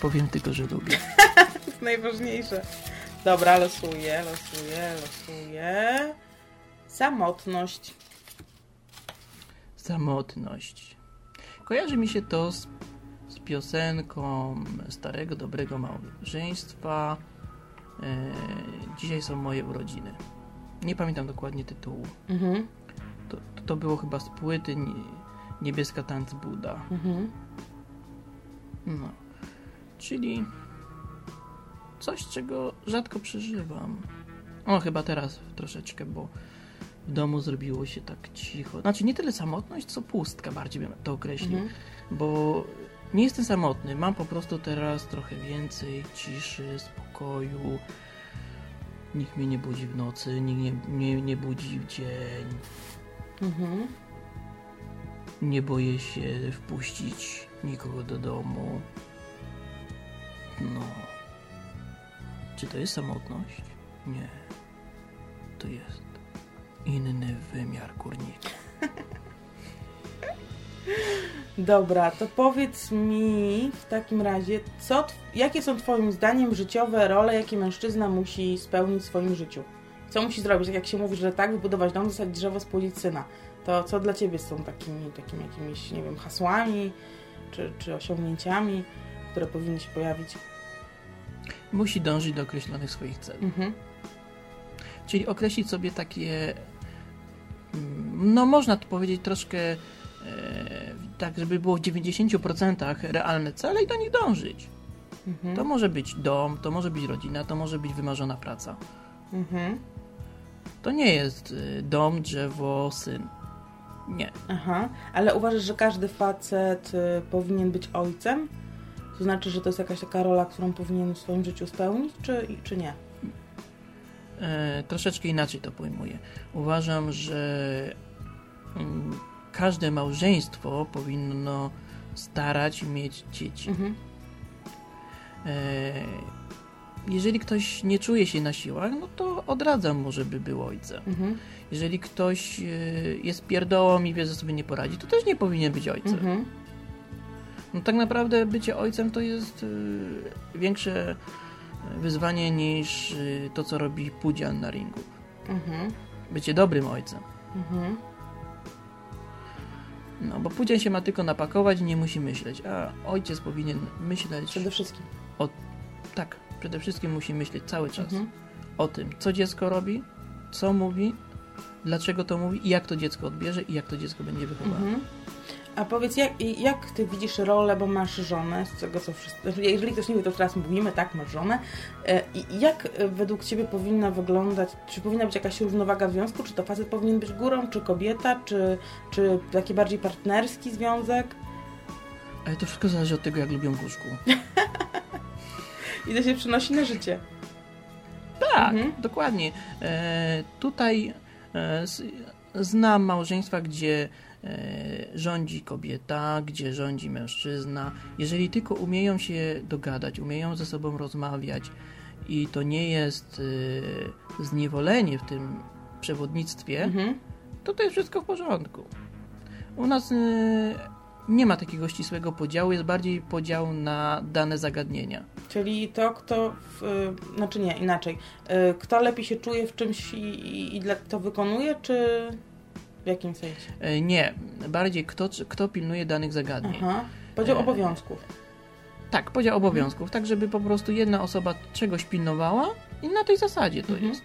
Powiem tylko, że lubię. (laughs)
To jest najważniejsze. Dobra, losuję, losuję, losuję. Samotność.
Samotność. Kojarzy mi się to z, z piosenką Starego Dobrego Małżeństwa. E, dzisiaj są moje urodziny. Nie pamiętam dokładnie tytułu.
Mhm,
To, to, było chyba z płyty nie, Niebieska Tanc Buda.
mhm.
No. Czyli coś, czego rzadko przeżywam. O, chyba teraz troszeczkę, bo w domu zrobiło się tak cicho. Znaczy nie tyle samotność, co pustka, bardziej bym to określił.
Mhm.
Bo nie jestem samotny. Mam po prostu teraz trochę więcej ciszy, spokoju. Nikt mnie nie budzi w nocy, nikt nie, nie, nie budzi w dzień.
Mhm.
Nie boję się wpuścić nikogo do domu. No. Czy to jest samotność? Nie. To jest inny wymiar górnika. (laughs)
Dobra, to powiedz mi w takim razie, co, jakie są Twoim zdaniem życiowe role, jakie mężczyzna musi spełnić w swoim życiu? Co musi zrobić? Tak jak się mówi, że tak, wybudować dom, zostać drzewo, spłodzić syna. To co dla Ciebie są takimi, takimi jakimiś, nie wiem, hasłami czy, czy osiągnięciami, które powinny się pojawić?
Musi dążyć do określonych swoich celów.
Mhm.
Czyli określić sobie takie, mm, no można to powiedzieć troszkę tak, żeby było w 90% realne cele i do nich dążyć.
Mhm.
To może być dom, to może być rodzina, to może być wymarzona praca.
Mhm.
To nie jest y, dom, drzewo, syn. Nie.
Aha, ale uważasz, że każdy facet y, powinien być ojcem? To znaczy, że to jest jakaś taka rola, którą powinien w swoim życiu spełnić, czy, czy nie?
E, troszeczkę inaczej to pojmuję. Uważam, że mm, każde małżeństwo powinno starać mieć dzieci.
Mhm.
E, jeżeli ktoś nie czuje się na siłach, no to odradzam mu, żeby był ojcem.
Mhm.
Jeżeli ktoś e, jest pierdołą i wie, że sobie nie poradzi, to też nie powinien być ojcem.
Mhm.
No tak naprawdę bycie ojcem to jest e, większe wyzwanie niż to, co robi Pudzian na ringu.
Mhm.
Bycie dobrym ojcem.
Mhm.
No, bo Pudzian się ma tylko napakować i nie musi myśleć, a ojciec powinien myśleć...
Przede wszystkim.
Tak, przede wszystkim musi myśleć cały czas
Mhm.
o tym, co dziecko robi, co mówi, dlaczego to mówi i jak to dziecko odbierze i jak to dziecko będzie wychowane.
Mhm. A powiedz, jak, jak ty widzisz rolę, bo masz żonę, z tego co wszyscy... znaczy, Jeżeli ktoś nie wie, to teraz mówimy, tak, masz żonę. E, I jak e, według ciebie powinna wyglądać, czy powinna być jakaś równowaga w związku? Czy to facet powinien być górą, czy kobieta, czy, czy taki bardziej partnerski związek?
Ale to wszystko zależy od tego, jak lubią łóżku. (laughs)
I to się przynosi na życie.
Tak,
Mhm.
dokładnie. E, tutaj e, z, znam małżeństwa, gdzie rządzi kobieta, gdzie rządzi mężczyzna. Jeżeli tylko umieją się dogadać, umieją ze sobą rozmawiać i to nie jest e, zniewolenie w tym przewodnictwie,
Mhm.
to to jest wszystko w porządku. U nas e, nie ma takiego ścisłego podziału, jest bardziej podział na dane zagadnienia.
Czyli to, kto, w, znaczy nie, inaczej, kto lepiej się czuje w czymś i, i, i wykonuje, czy jakim sensie?
E, Nie, bardziej kto, kto pilnuje danych zagadnień.
Aha, podział
E,
obowiązków.
Tak, podział obowiązków, tak żeby po prostu jedna osoba czegoś pilnowała i na tej zasadzie to
Mhm.
jest.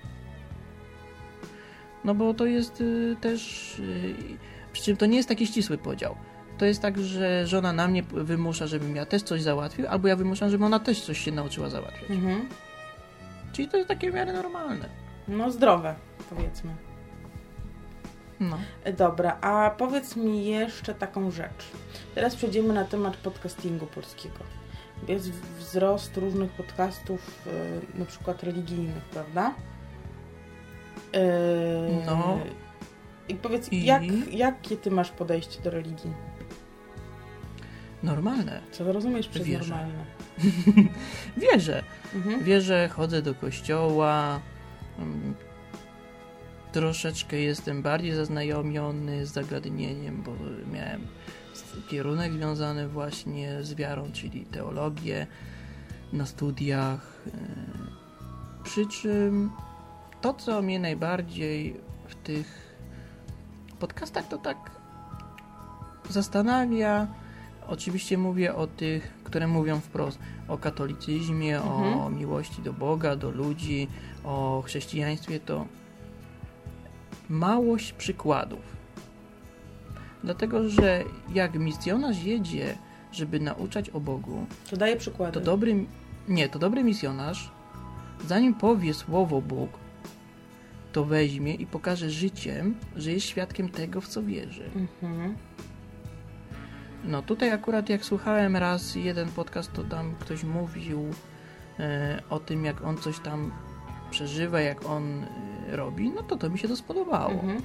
No bo to jest y, też. Y, przy czym to nie jest taki ścisły podział. To jest tak, że żona na mnie wymusza, żebym ja też coś załatwił, albo ja wymuszam, żeby ona też coś się nauczyła załatwiać.
Mhm.
Czyli to jest takie w miarę normalne.
No zdrowe, powiedzmy.
No.
Dobra, a powiedz mi jeszcze taką rzecz. Teraz przejdziemy na temat podcastingu polskiego. Jest wzrost różnych podcastów, y, na przykład religijnych, prawda? Y,
No.
I powiedz,
I?
Jak, jakie ty masz podejście do religii?
Normalne.
Co rozumiesz przez
Wierzę.
normalne? (laughs)
Wierzę.
Mhm.
Wierzę, chodzę do kościoła. Troszeczkę jestem bardziej zaznajomiony z zagadnieniem, bo miałem kierunek związany właśnie z wiarą, czyli teologię na studiach. e, Przy czym to, co mnie najbardziej w tych podcastach, to tak zastanawia. Oczywiście mówię o tych, które mówią wprost o katolicyzmie, o
Mhm.
miłości do Boga, do ludzi, o chrześcijaństwie, to małość przykładów. Dlatego, że jak misjonarz jedzie, żeby nauczać o Bogu,
To daję przykłady.
to dobry, nie, to dobry misjonarz, zanim powie słowo Bóg, to weźmie i pokaże życiem, że jest świadkiem tego, w co wierzy.
Mhm.
No tutaj akurat jak słuchałem raz jeden podcast, to tam ktoś mówił e, o tym, jak on coś tam przeżywa, jak on e, robi, no to to mi się to spodobało.
Mhm.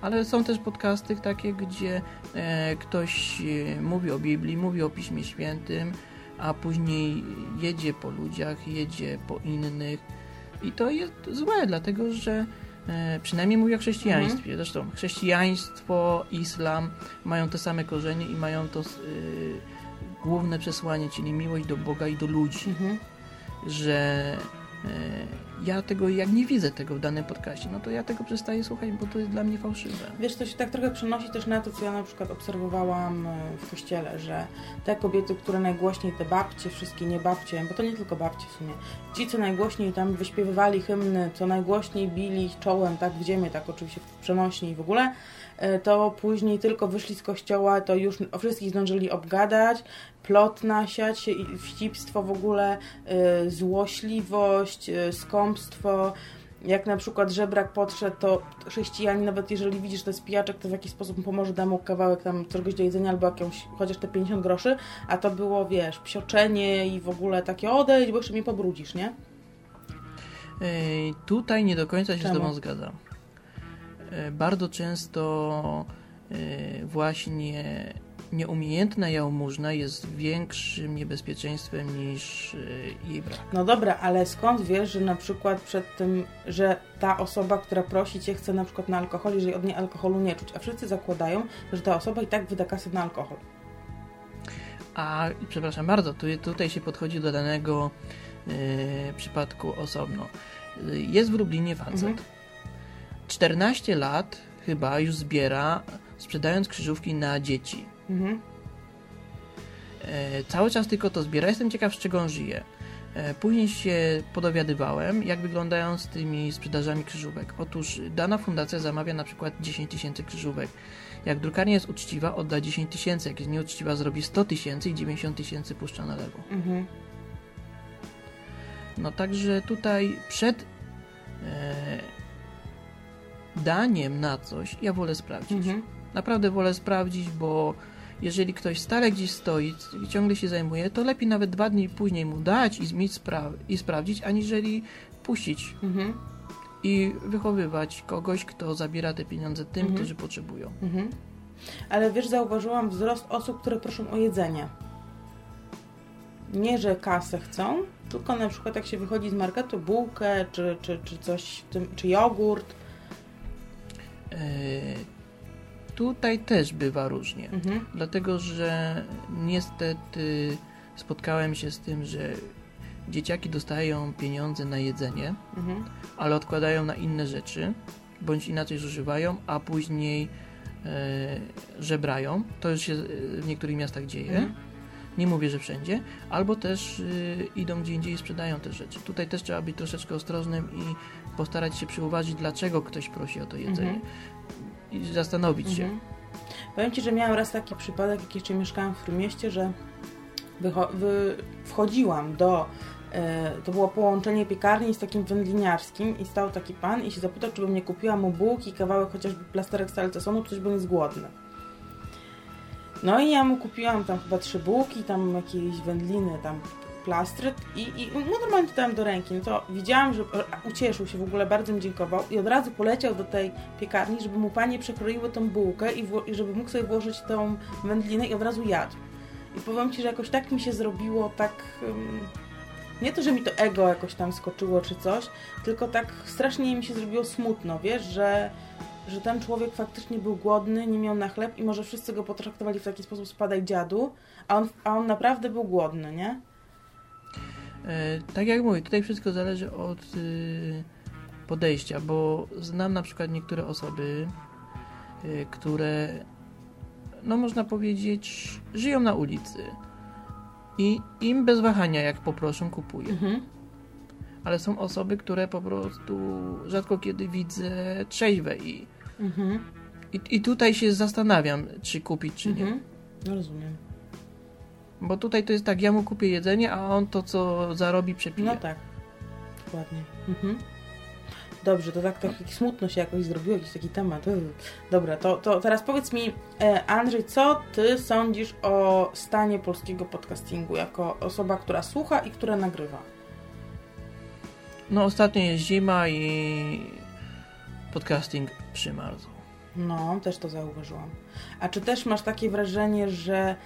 Ale są też podcasty takie, gdzie e, ktoś e, mówi o Biblii, mówi o Piśmie Świętym, a później jedzie po ludziach, jedzie po innych. I to jest złe, dlatego że e, przynajmniej mówi o chrześcijaństwie. Zresztą chrześcijaństwo, islam mają te same korzenie i mają to e, główne przesłanie, czyli miłość do Boga i do ludzi
Mhm.
że ja tego, jak nie widzę tego w danym podcaście, no to ja tego przestaję słuchać, bo to jest dla mnie fałszywe.
Wiesz, to się tak trochę przenosi też na to, co ja na przykład obserwowałam e, w kościele, że te kobiety, które najgłośniej, te babcie, wszystkie nie babcie, bo to nie tylko babcie w sumie, ci, co najgłośniej tam wyśpiewywali hymny, co najgłośniej bili czołem tak w ziemię, tak oczywiście w przenośni i w ogóle, e, to później tylko wyszli z kościoła, to już o wszystkich zdążyli obgadać, plot nasiać, wścibstwo w ogóle, y, złośliwość, y, skąpstwo. Jak na przykład żebrak podszedł, to chrześcijanie, nawet jeżeli widzisz, że to jest pijaczek, to w jakiś sposób pomoże dać mu kawałek tam czegoś do jedzenia albo jakąś, chociaż te 50 groszy, a to było, wiesz, psioczenie i w ogóle takie odejdź, bo jeszcze mnie pobrudzisz, nie?
tutaj nie do końca się Czemu? z Tobą zgadzam. bardzo często właśnie nieumiejętna jałmużna jest większym niebezpieczeństwem niż e, jej brak.
No dobra, ale skąd wiesz, że na przykład przed tym, że ta osoba, która prosi cię, chce na przykład na alkohol, jeżeli od niej alkoholu nie czuć, a wszyscy zakładają, że ta osoba i tak wyda kasę na alkohol.
A, przepraszam bardzo, tu, tutaj się podchodzi do danego yy, przypadku osobno. Jest w Lublinie facet. Mhm. 14 lat chyba już zbiera, sprzedając krzyżówki na dzieci. Mhm. E, cały czas tylko to zbiera. Jestem ciekaw, z czego on żyje. E, później się podowiadywałem, jak wyglądają z tymi sprzedażami krzyżówek. Otóż dana fundacja zamawia na przykład 10 tysięcy krzyżówek. Jak drukarnia jest uczciwa, odda 10 tysięcy. Jak jest nieuczciwa, zrobi 100 tysięcy i 90 tysięcy puszcza na lewo. Mhm. No także tutaj przed e, daniem na coś ja wolę sprawdzić. Mhm. Naprawdę wolę sprawdzić, bo jeżeli ktoś stale gdzieś stoi i ciągle się zajmuje, to lepiej nawet dwa dni później mu dać i, zmić spra i sprawdzić, aniżeli puścić mhm. i wychowywać kogoś, kto zabiera te pieniądze tym, mhm. którzy potrzebują. Mhm.
Ale wiesz, zauważyłam wzrost osób, które proszą o jedzenie. Nie, że kasę chcą, tylko na przykład jak się wychodzi z marketu, bułkę, czy, czy, czy coś, czy jogurt.
Yy, Tutaj też bywa różnie, mhm. dlatego że niestety spotkałem się z tym, że dzieciaki dostają pieniądze na jedzenie, mhm. ale odkładają na inne rzeczy, bądź inaczej zużywają, a później e, żebrają. To już się w niektórych miastach dzieje. Mhm. Nie mówię, że wszędzie, albo też y, idą gdzie indziej i sprzedają te rzeczy. Tutaj też trzeba być troszeczkę ostrożnym i postarać się przyuważyć, dlaczego ktoś prosi o to jedzenie. Mhm i zastanowić mhm. się.
Powiem Ci, że miałam raz taki przypadek, jak jeszcze mieszkałam w mieście, że wchodziłam do e, to było połączenie piekarni z takim wędliniarskim i stał taki pan i się zapytał, czy bym nie kupiła mu bułki, kawałek chociażby plasterek salcesonu, coś, nie jest głodny. No i ja mu kupiłam tam chyba trzy bułki, tam jakieś wędliny, tam plastry i, i no normalnie to dałem do ręki. No to widziałam, że ucieszył się w ogóle, bardzo mi dziękował i od razu poleciał do tej piekarni, żeby mu panie przekroiły tą bułkę i, i żeby mógł sobie włożyć tą wędlinę i od razu jadł. I powiem Ci, że jakoś tak mi się zrobiło, tak... Um, nie to, że mi to ego jakoś tam skoczyło czy coś, tylko tak strasznie mi się zrobiło smutno, wiesz, że, że ten człowiek faktycznie był głodny, nie miał na chleb i może wszyscy go potraktowali w taki sposób spadaj dziadu, a on, a on naprawdę był głodny, nie?
E, tak jak mówię, tutaj wszystko zależy od y, podejścia, bo znam na przykład niektóre osoby, y, które, no można powiedzieć, żyją na ulicy i im bez wahania, jak poproszą, kupuję. Mhm. Ale są osoby, które po prostu rzadko kiedy widzę trzeźwe i, mhm. i, i tutaj się zastanawiam, czy kupić, czy mhm. nie.
No rozumiem.
Bo tutaj to jest tak, ja mu kupię jedzenie, a on to, co zarobi, przepije.
No tak, dokładnie. Mhm. Dobrze, to tak, tak smutno się jakoś zrobiło, jakiś taki temat. Dobra, to, to teraz powiedz mi, e, Andrzej, co ty sądzisz o stanie polskiego podcastingu jako osoba, która słucha i która nagrywa?
No, ostatnio jest zima i podcasting przymarzł.
No, też to zauważyłam. A czy też masz takie wrażenie, że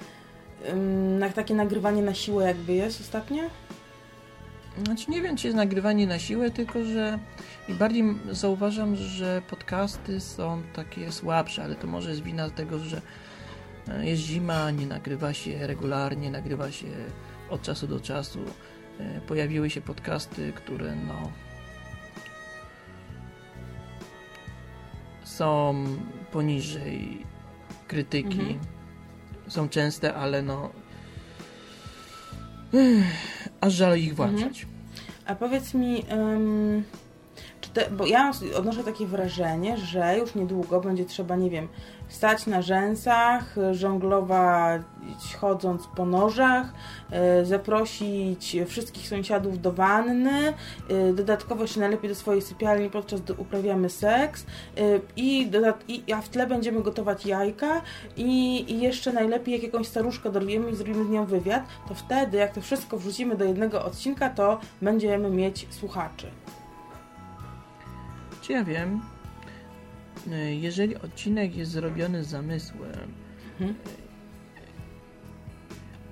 na takie nagrywanie na siłę jakby jest ostatnio?
Znaczy nie wiem, czy jest nagrywanie na siłę, tylko że i bardziej zauważam, że podcasty są takie słabsze, ale to może jest wina tego, że e, jest zima, nie nagrywa się regularnie, nagrywa się od czasu do czasu. e, pojawiły się podcasty, które no są poniżej krytyki.
Mhm.
Są częste, ale no aż żal ich
Mhm.
włączać.
A powiedz mi, czy te, bo ja odnoszę takie wrażenie, że już niedługo będzie trzeba, nie wiem, stać na rzęsach, żonglować chodząc po nożach, y, zaprosić wszystkich sąsiadów do wanny, y, dodatkowo jeszcze najlepiej do swojej sypialni podczas gdy uprawiamy seks y, i, i a w tle będziemy gotować jajka i, i jeszcze najlepiej jak jakąś staruszkę dorwiemy i zrobimy z nią wywiad, to wtedy jak to wszystko wrzucimy do jednego odcinka, to będziemy mieć słuchaczy.
Czy ja wiem, jeżeli odcinek jest zrobiony z zamysłem
Mhm.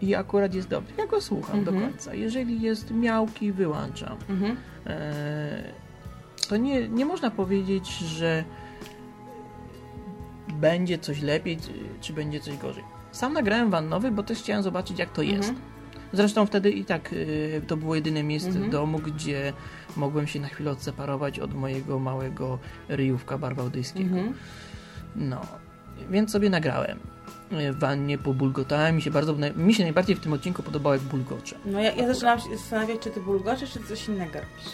i akurat jest dobry, ja go słucham do
Mhm.
końca. Jeżeli jest miałki, wyłączam.
Mhm.
E, to nie, nie można powiedzieć, że będzie coś lepiej, czy, czy będzie coś gorzej. Sam nagrałem wannowy, bo też chciałem zobaczyć, jak to jest. Zresztą wtedy i tak y, to było jedyne miejsce
Mhm.
domu, gdzie mogłem się na chwilę odseparować od mojego małego ryjówka barbałdyjskiego.
Mhm.
No, więc sobie nagrałem. Y, W wannie pobulgotałem mi się bardzo, mi się najbardziej w tym odcinku podobało jak bulgocze.
No ja, ja zaczynałam się zastanawiać, czy ty bulgoczesz, czy coś innego robisz.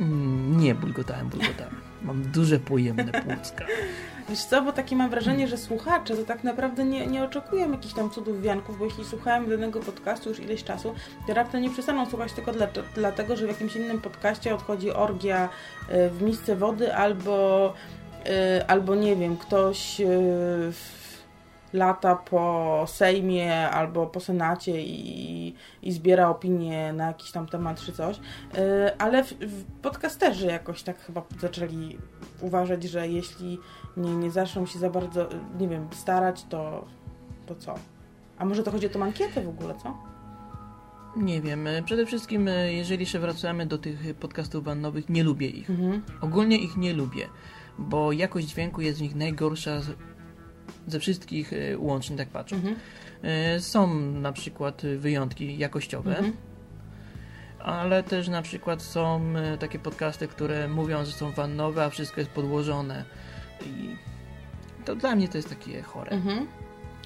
Mm, Nie bulgotałem, bulgotałem. Mam duże pojemne płucka. (laughs)
Wiesz co, bo takie mam wrażenie, że słuchacze to tak naprawdę nie, nie oczekują jakichś tam cudów wianków, bo jeśli słuchałem danego podcastu już ileś czasu, to raptem nie przestaną słuchać tylko dla, dlatego, że w jakimś innym podcaście odchodzi orgia y, w misce wody albo, y, albo nie wiem, ktoś y, w- lata po Sejmie albo po Senacie i, i zbiera opinie na jakiś tam temat czy coś, Y, ale w, w podcasterzy jakoś tak chyba zaczęli uważać, że jeśli nie, nie zaczną się za bardzo, nie wiem, starać, to, to co? A może to chodzi o tą ankietę w ogóle, co?
Nie wiem, przede wszystkim e, jeżeli jeszcze wracamy do tych podcastów wannowych, nie lubię ich.
Mhm.
Ogólnie ich nie lubię, bo jakość dźwięku jest w nich najgorsza ze wszystkich e, łącznie, tak patrzę.
Mhm.
E, Są na przykład wyjątki jakościowe,
Mhm.
ale też na przykład są e, takie podcasty, które mówią, że są wannowe, a wszystko jest podłożone. I to dla mnie to jest takie chore.
Mhm.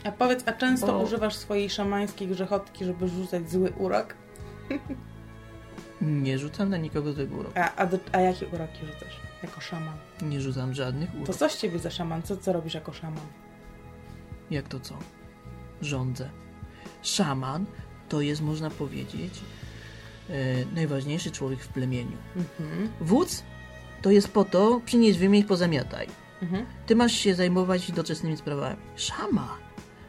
A powiedz, a często
Bo-
używasz swojej szamańskiej grzechotki, żeby rzucać zły urok?
Nie rzucam na nikogo złego uroku.
A, a, do, a jakie uroki rzucasz jako szaman?
Nie rzucam żadnych
To
urok.
co z ciebie za szaman? Co, co robisz jako szaman?
Jak to co? Rządzę. Szaman to jest, można powiedzieć, e, najważniejszy człowiek w plemieniu.
Mhm.
Wódz to jest po to, przynieś, wymień, pozamiataj.
Mhm.
Ty masz się zajmować doczesnymi sprawami. Szaman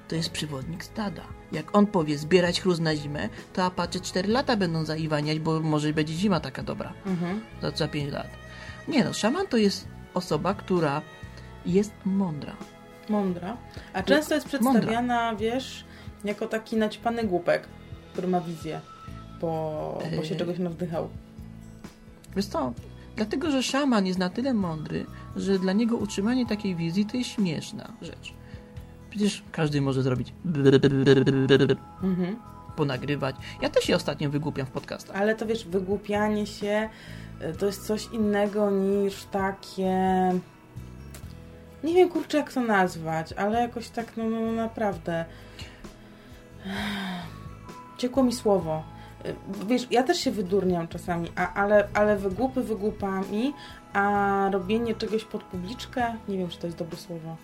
to jest przywodnik stada. Jak on powie zbierać chrust na zimę, to apacze 4 lata będą zaiwaniać, bo może będzie zima taka dobra.
Mhm.
Za, za 5 lat. Nie no, szaman to jest osoba, która jest mądra.
Mądra. A często jest
Mądra.
przedstawiana, wiesz, jako taki naćpany głupek, który ma wizję, bo, bo się
Yy.
czegoś nawdychał.
Wiesz co? Dlatego, że szaman jest na tyle mądry, że dla niego utrzymanie takiej wizji to jest śmieszna rzecz. Przecież każdy może zrobić
Mhm.
ponagrywać. Ja też się ostatnio wygłupiam w podcastach.
Ale to wiesz, wygłupianie się y, to jest coś innego niż takie. Nie wiem kurczę jak to nazwać, ale jakoś tak no, no naprawdę. Ciekło mi słowo. Wiesz, ja też się wydurniam czasami, a, ale, ale wygłupy wygłupami, a robienie czegoś pod publiczkę, nie wiem, czy to jest dobre słowo.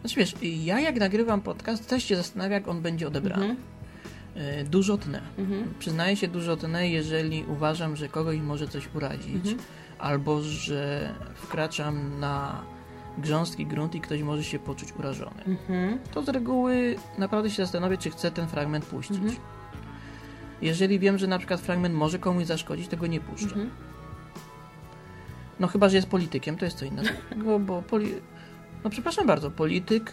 Znaczy wiesz, ja jak nagrywam podcast, też się zastanawiam, jak on będzie odebrany.
Mhm.
Y, Dużo tnę.
Mhm.
Przyznaję się dużo tnę, jeżeli uważam, że kogoś może coś urazić,
Mhm.
albo że wkraczam na grząski grunt i ktoś może się poczuć urażony.
Mhm.
to z reguły naprawdę się zastanowię, czy chcę ten fragment puścić.
Mhm.
Jeżeli wiem, że na przykład fragment może komuś zaszkodzić, to go nie puszczę.
Mhm.
No chyba, że jest politykiem, to jest co innego. (laughs) Bo, bo poli... No przepraszam bardzo, polityk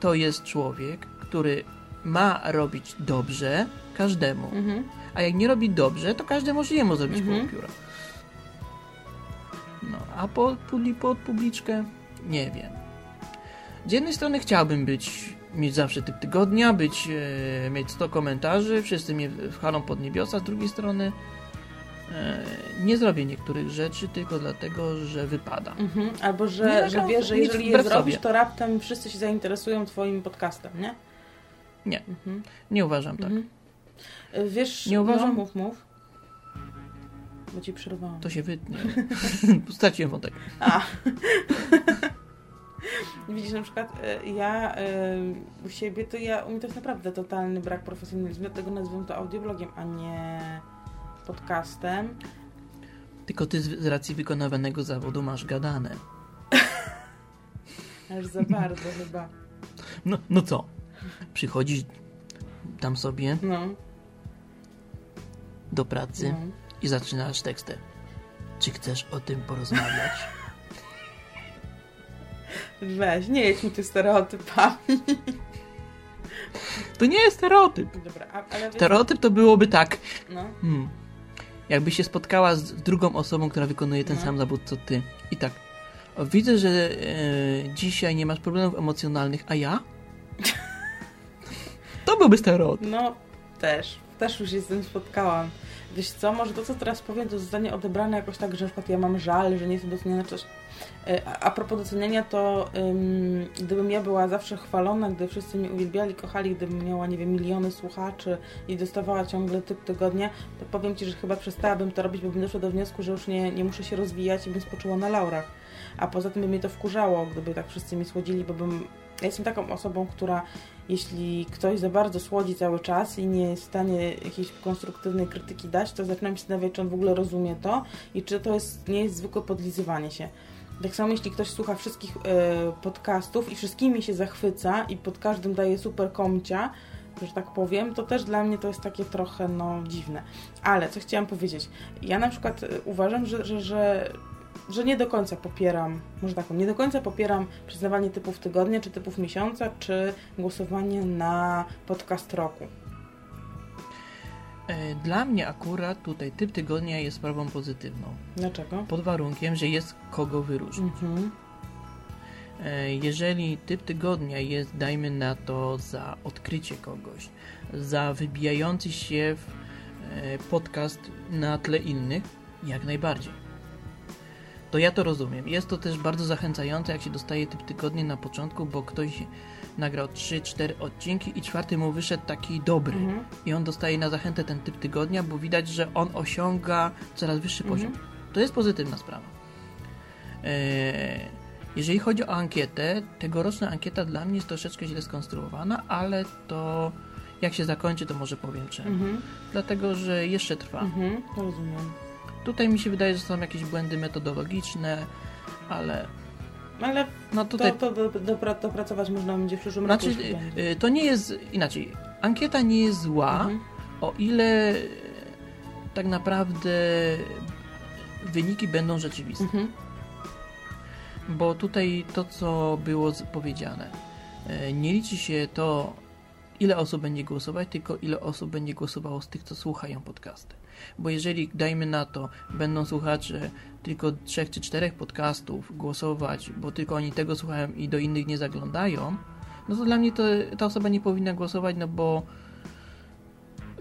to jest człowiek, który ma robić dobrze każdemu. A jak nie robi dobrze, to każdy może jemu zrobić
Mhm.
pióra. No, a pod, pod, publiczkę? Nie wiem. Z jednej strony chciałbym być mieć zawsze typ tygodnia, być, e, mieć 100 komentarzy, wszyscy mnie wchalą pod niebiosa, z drugiej strony e, nie zrobię niektórych rzeczy tylko dlatego, że wypada.
Mhm. Albo
Nie
że, że wiesz, że jeżeli je zrobisz,
sobie.
to raptem wszyscy się zainteresują twoim podcastem, nie?
Nie.
Mhm.
Nie uważam tak.
Mhm. Y, Wiesz,
Nie uważam-
No, mów, mów. Bo ci przerwałam.
To się wytnie. (laughs) (laughs) Straciłem wątek.
A. (laughs) Widzisz, na przykład y, ja y, u siebie, to ja, u mnie to jest naprawdę totalny brak profesjonalizmu, dlatego nazywam to audioblogiem, a nie podcastem.
Tylko ty z, z racji wykonywanego zawodu masz gadane.
Aż za bardzo chyba.
No, no co? Przychodzisz tam sobie
No,
do pracy
no.
I zaczynasz tekstem. Czy chcesz o tym porozmawiać? (laughs)
Weź, nie jedź mi tu stereotypami. (laughs)
To nie jest stereotyp.
Dobra, ale
Stereotyp to byłoby tak.
no,
Hmm. Jakby się spotkała z drugą osobą, która wykonuje ten
No.
sam zawód co ty. I tak. O, widzę, że e, dzisiaj nie masz problemów emocjonalnych, a ja? (laughs) To byłby stereotyp.
no, też, też już się z tym spotkałam. Wiesz co, może to, co teraz powiem, to zostanie odebrane jakoś tak, że na przykład ja mam żal, że nie jestem doceniana, coś. E, A, propos doceniania, to ym, gdybym ja była zawsze chwalona, gdy wszyscy mnie uwielbiali, kochali, gdybym miała, nie wiem, miliony słuchaczy i dostawała ciągle typ tygodnia, to powiem Ci, że chyba przestałabym to robić, bo bym doszła do wniosku, że już nie, nie muszę się rozwijać i bym spoczęła na laurach. A poza tym by mnie to wkurzało, gdyby tak wszyscy mi słodzili, bo bym... Ja jestem taką osobą, która jeśli ktoś za bardzo słodzi cały czas i nie jest w stanie jakiejś konstruktywnej krytyki dać, to zaczynam się zastanawiać, czy on w ogóle rozumie to i czy to jest, nie jest zwykłe podlizywanie się. Tak samo jeśli ktoś słucha wszystkich e, podcastów i wszystkimi się zachwyca i pod każdym daje super komcia, że tak powiem, to też dla mnie to jest takie trochę no dziwne. Ale co chciałam powiedzieć, ja na przykład e, uważam, że, że, że, że nie do końca popieram, może tak, nie do końca popieram przyznawanie typów tygodnia, czy typów miesiąca, czy głosowanie na podcast roku.
E, Dla mnie akurat tutaj typ tygodnia jest sprawą pozytywną.
Dlaczego?
Pod warunkiem, że jest kogo wyróżnić.
Mhm.
E, Jeżeli typ tygodnia jest, dajmy na to, za odkrycie kogoś, za wybijający się w e, podcast na tle innych, jak najbardziej. To ja to rozumiem. Jest to też bardzo zachęcające, jak się dostaje typ tygodnia na początku, bo ktoś nagrał 3-4 odcinki i czwarty mu wyszedł taki dobry.
Mhm.
I on dostaje na zachętę ten typ tygodnia, bo widać, że on osiąga coraz wyższy
Mhm.
poziom. To jest pozytywna sprawa. Eee, jeżeli chodzi o ankietę, tegoroczna ankieta dla mnie jest troszeczkę źle skonstruowana, ale to jak się zakończy, to może powiem czemu.
Mhm.
Dlatego, że jeszcze trwa.
Mhm. Rozumiem.
Tutaj mi się wydaje, że są jakieś błędy metodologiczne, ale
Ale
no
to,
tutaj...
to do, do, dopracować można będzie w przyszłym
Znaczy,
roku. będzie.
y, to nie jest inaczej. Ankieta nie jest zła,
Mhm.
o ile e, tak naprawdę wyniki będą rzeczywiste.
Mhm.
Bo tutaj to, co było powiedziane, e, nie liczy się to, ile osób będzie głosować, tylko ile osób będzie głosowało z tych, co słuchają podcasty. Bo jeżeli, dajmy na to, będą słuchacze tylko trzech czy czterech podcastów głosować, bo tylko oni tego słuchają i do innych nie zaglądają, no to dla mnie to, ta osoba nie powinna głosować, no bo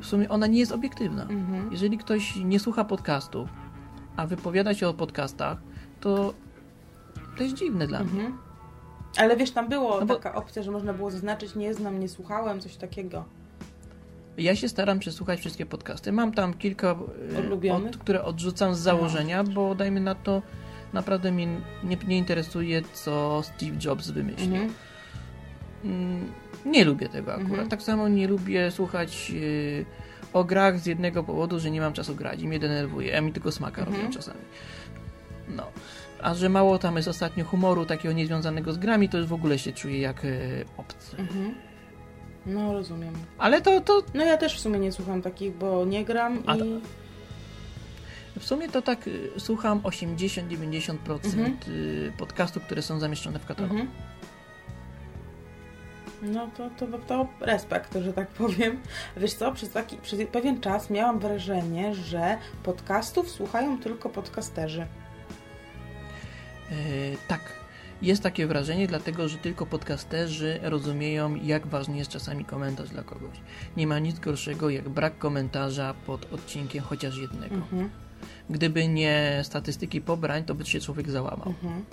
w sumie ona nie jest obiektywna.
Mhm.
Jeżeli ktoś nie słucha podcastów, a wypowiada się o podcastach, to to jest dziwne dla mnie.
Mhm. Ale wiesz, tam było
No bo-
taka opcja, że można było zaznaczyć nie znam, nie słuchałem, coś takiego.
Ja się staram przesłuchać wszystkie podcasty. Mam tam kilka, e, od, które odrzucam z założenia, bo dajmy na to, naprawdę mnie nie, nie interesuje, co Steve Jobs wymyślił.
Mhm.
Mm, Nie lubię tego akurat.
Mhm.
Tak samo nie lubię słuchać e, o grach z jednego powodu, że nie mam czasu grać i mnie denerwuje, a mi tylko smaka
Mhm.
robią czasami. No. A że mało tam jest ostatnio humoru takiego niezwiązanego z grami, to już w ogóle się czuję jak e, obcy.
Mhm. No, rozumiem.
Ale to, to
No ja też w sumie nie słucham takich, bo nie gram
A
i...
w sumie to tak y, słucham 80-90%
Mhm.
y, podcastów, które są zamieszczone w katalogu.
Mhm. No to, to, to respekt, że tak powiem. Wiesz co, przez, taki, przez pewien czas miałam wrażenie, że podcastów słuchają tylko podcasterzy.
E, tak. Jest takie wrażenie, dlatego że tylko podcasterzy rozumieją, jak ważny jest czasami komentarz dla kogoś. Nie ma nic gorszego jak brak komentarza pod odcinkiem chociaż jednego.
Mhm.
Gdyby nie statystyki pobrań, to by się człowiek załamał.
Mhm.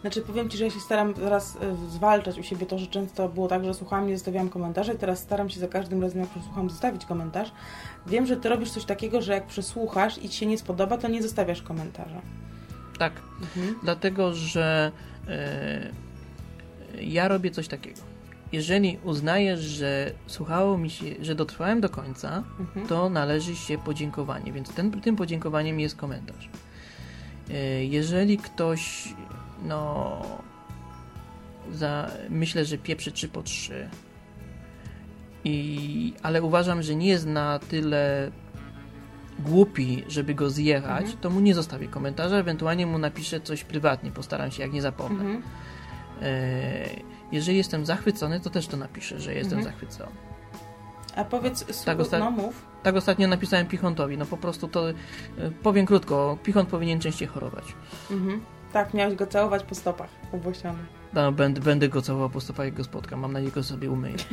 Znaczy powiem Ci, że ja się staram teraz y, zwalczać u siebie to, że często było tak, że słuchałam, nie zostawiałam komentarza i teraz staram się za każdym razem, jak przesłucham, zostawić komentarz. Wiem, że Ty robisz coś takiego, że jak przesłuchasz i Ci się nie spodoba, to nie zostawiasz komentarza.
Tak,
Mhm.
dlatego że e, ja robię coś takiego. Jeżeli uznajesz, że słuchało mi się, że dotrwałem do końca,
Mhm.
to należy się podziękowanie, więc ten, tym podziękowaniem jest komentarz. E, Jeżeli ktoś, no, za, myślę, że pieprzy 3 po 3, i, ale uważam, że nie jest na tyle głupi, żeby go zjechać,
Mhm.
to mu nie zostawię komentarza, ewentualnie mu napiszę coś prywatnie, postaram się, jak nie zapomnę.
Mhm.
E, jeżeli jestem zachwycony, to też to napiszę, że jestem
Mhm.
zachwycony.
A powiedz, słuch-
Tak, osta-
no mów.
Tak ostatnio napisałem Pichontowi, no po prostu to, e, powiem krótko, Pichont powinien częściej chorować.
Mhm. Tak, miałeś go całować po stopach obłosionych.
No, będę, będę go całował po stopach, jak go spotkam, mam nadzieję, że go sobie umyję. (laughs)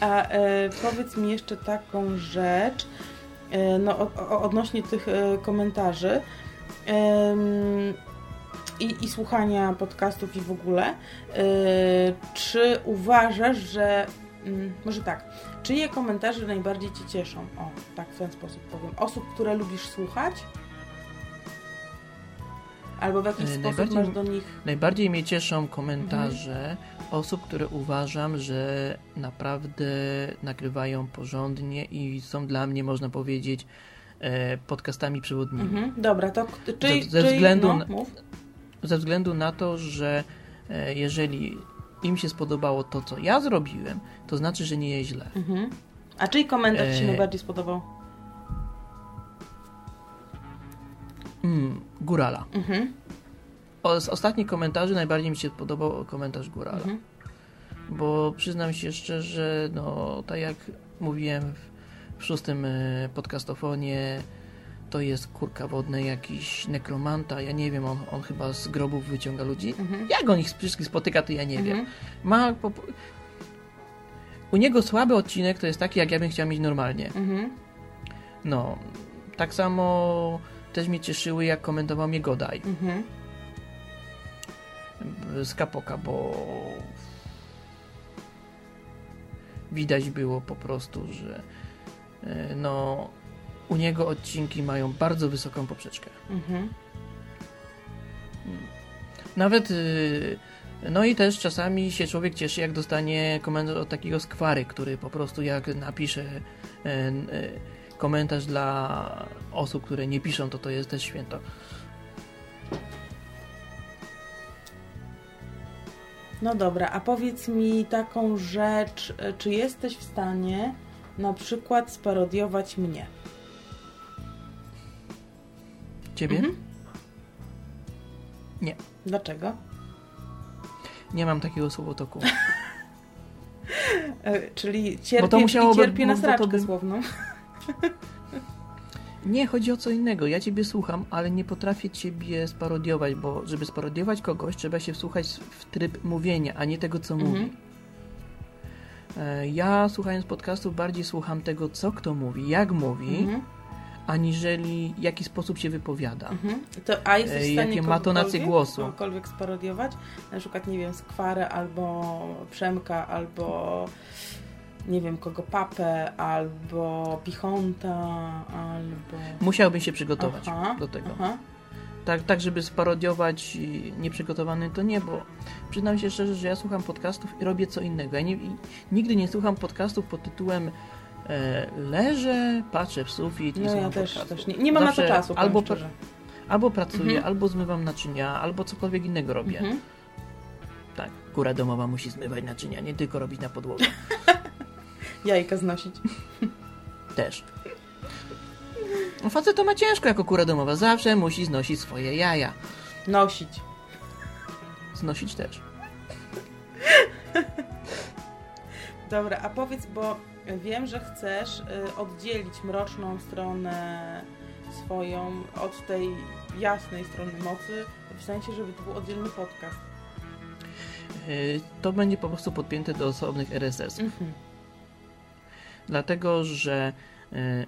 A e, powiedz mi jeszcze taką rzecz, no, o, o, odnośnie tych e, komentarzy i, i słuchania podcastów i w ogóle. E, czy uważasz, że. mm, może tak. Czyje komentarze najbardziej Ci cieszą? O, tak w ten sposób powiem. Osób, które lubisz słuchać? Albo w jakiś
E,
sposób
najbardziej-
masz do nich.
Najbardziej mnie cieszą komentarze osób, które uważam, że naprawdę nagrywają porządnie i są dla mnie, można powiedzieć, e, podcastami przewodnimi.
Mhm. Dobra, to czyj,
Ze- ze
czyj,
względu
no,
na-. Ze względu na to, że e, jeżeli im się spodobało to, co ja zrobiłem, to znaczy, że nie jest źle.
Mhm. A czyj komentarz Ci się
E,
najbardziej spodobał?
Mm, Górala.
Mhm.
O, z ostatnich komentarzy najbardziej mi się podobał komentarz Górala.
Mhm.
Bo przyznam się szczerze, no tak jak mówiłem w, w szóstym e, podcastofonie, to jest kurka wodny, jakiś nekromanta, ja nie wiem, on, on chyba z grobów wyciąga ludzi.
Mhm.
Jak on ich wszystkich spotyka, to ja nie wiem.
Mhm.
Ma po... U niego słaby odcinek to jest taki, jak ja bym chciał mieć normalnie.
Mhm.
No, tak samo też mnie cieszyły, jak komentował mnie Godaj
Mhm.
z Kapoka, bo widać było po prostu, że e, no u niego odcinki mają bardzo wysoką poprzeczkę.
Mhm.
Nawet y, no i też czasami się człowiek cieszy, jak dostanie komentarz od takiego skwary, który po prostu jak napisze e, e, komentarz dla osób, które nie piszą, to to jest też święto.
No dobra, a powiedz mi taką rzecz, e, czy jesteś w stanie na przykład sparodiować mnie?
Ciebie?
Mhm.
Nie.
Dlaczego?
Nie mam takiego słowotoku. (laughs)
E, czyli
Bo to
cierpię,
musiałoby-
cierpię na straczkę
by-
słowną. (laughs)
Nie, chodzi o co innego. Ja ciebie słucham, ale nie potrafię ciebie sparodiować, bo żeby sparodiować kogoś, trzeba się wsłuchać w tryb mówienia, a nie tego, co
Mhm.
mówi. E, Ja słuchając podcastów bardziej słucham tego, co kto mówi, jak mówi,
Mhm.
aniżeli w jaki sposób się wypowiada.
Mhm. To, a jesteś
E,
w stanie
jakie ma tonację głosu.
kogokolwiek sparodiować? Na przykład, nie wiem, Skwarę albo Przemka, albo nie wiem, kogo Papę, albo Pichonta, albo...
Musiałbym się przygotować
Aha,
do tego.
Aha.
Tak, tak, żeby sparodiować nieprzygotowany, to nie, bo przyznam się szczerze, że ja słucham podcastów i robię co innego. Ja nie, i nigdy nie słucham podcastów pod tytułem e, leżę, patrzę w sufit i
No
słucham
ja też, też nie, nie mam
Zawsze
na to czasu,
albo
albo
pracuję,
Mhm.
albo zmywam naczynia, albo cokolwiek innego robię.
Mhm.
Tak, góra domowa musi zmywać naczynia, nie tylko robić na podłodze. (laughs)
Jajka znosić.
Też. Facet to ma ciężko jako kura domowa, zawsze musi znosić swoje jaja.
Nosić.
Znosić też.
Dobra, a powiedz, bo wiem, że chcesz y, oddzielić mroczną stronę swoją od tej jasnej strony mocy, W sensie, żeby to był oddzielny podcast.
Y, To będzie po prostu podpięte do osobnych RSS.
Mhm.
Dlatego, że e,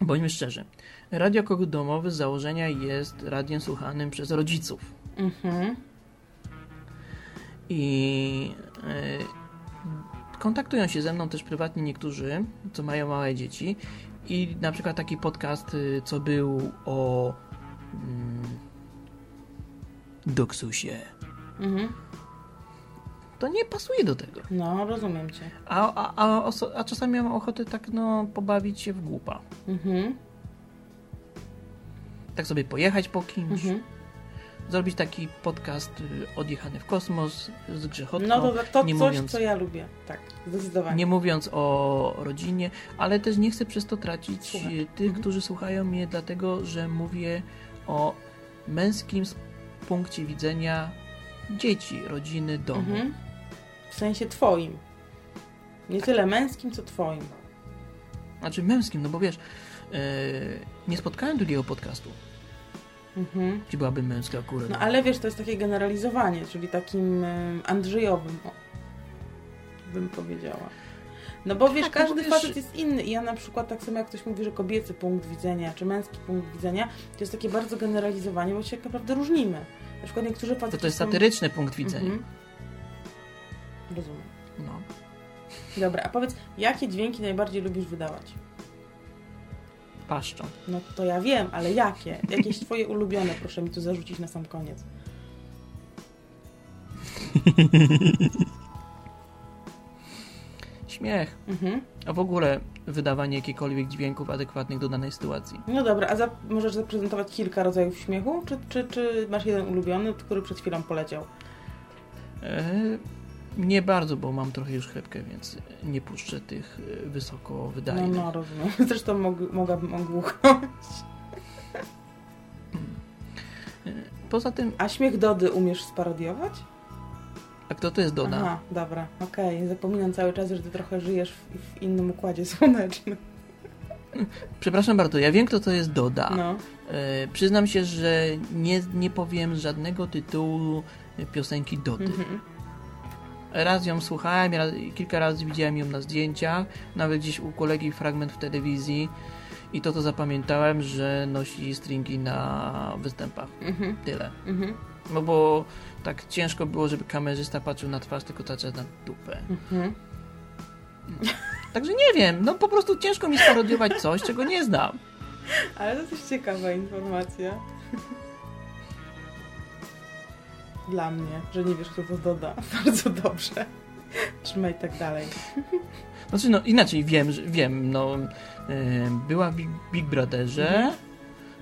bądźmy szczerzy, Radio Kogut Domowy z założenia jest radiem słuchanym przez rodziców.
Mhm.
I e, kontaktują się ze mną też prywatnie niektórzy, co mają małe dzieci. I na przykład taki podcast, y, co był o mm, Doksusie,
Mhm.
To nie pasuje do tego.
No, rozumiem cię.
A, a, a, a czasami mam ochotę tak no, pobawić się w głupa.
Mhm.
Tak sobie pojechać po kimś.
Mhm.
zrobić taki podcast y, odjechany w kosmos z grzechotką.
No to, to
nie
coś,
mówiąc,
co ja lubię. Tak, zdecydowanie.
nie mówiąc o rodzinie, ale też nie chcę przez to tracić y, tych,
Mhm.
którzy słuchają mnie, dlatego że mówię o męskim punkcie widzenia dzieci, rodziny, domu.
Mhm. W sensie twoim. Nie tyle męskim, co twoim.
Znaczy męskim, no bo wiesz, y, nie spotkałem drugiego podcastu,
Mhm.
gdzie byłaby męska akurat.
No ale wiesz, to jest takie generalizowanie, czyli takim em, Andrzejowym, o, bym powiedziała. No bo wiesz,
Tak, no
każdy
bo wiesz-
facet jest inny i ja na przykład tak samo jak ktoś mówi, że kobiecy punkt widzenia, czy męski punkt widzenia, to jest takie bardzo generalizowanie, bo się tak naprawdę różnimy. Na przykład niektórzy facety
to, to jest
są-
satyryczny punkt widzenia.
Mhm. Rozumiem.
No.
Dobra, a powiedz, jakie dźwięki najbardziej lubisz wydawać?
Paszczą.
No to ja wiem, ale jakie? Jakieś twoje ulubione, proszę mi tu zarzucić na sam koniec. (laughs)
Śmiech.
Mhm.
A w ogóle wydawanie jakichkolwiek dźwięków adekwatnych do danej sytuacji.
No dobra, a za, możesz zaprezentować kilka rodzajów śmiechu? Czy, czy, czy masz jeden ulubiony, który przed chwilą poleciał?
E, nie bardzo, bo mam trochę już chlepkę, więc nie puszczę tych e, wysoko
No,
wydajnych.
no, rozumiem. (laughs) Zresztą mog, mogłabym ogłuchnąć.
Poza tym,
A śmiech Dody umiesz sparodiować?
a kto to jest Doda?
Aha, dobra, okej. Zapominam cały czas, że ty trochę żyjesz w, w innym układzie słonecznym. (laughs)
Przepraszam bardzo, ja wiem kto to jest Doda.
No.
E, przyznam się, że nie, nie powiem żadnego tytułu e, piosenki Dody.
Mhm.
Raz ją słuchałem, raz, kilka razy widziałem ją na zdjęciach, nawet gdzieś u kolegi fragment w telewizji i to to zapamiętałem, że nosi stringi na występach.
Mhm.
Tyle.
Mhm.
No bo tak ciężko było, żeby kamerzysta patrzył na twarz, tylko patrzył na dupę.
Mhm.
Także nie wiem, no po prostu ciężko mi sparodiować coś, czego nie znam. (laughs)
Ale to też ciekawa informacja. Dla mnie, że nie wiesz, kto to doda. (laughs) Bardzo dobrze. Trzymaj tak dalej.
Znaczy, no inaczej wiem, że wiem, no e, była w Big, Big Brotherze,
Mhm.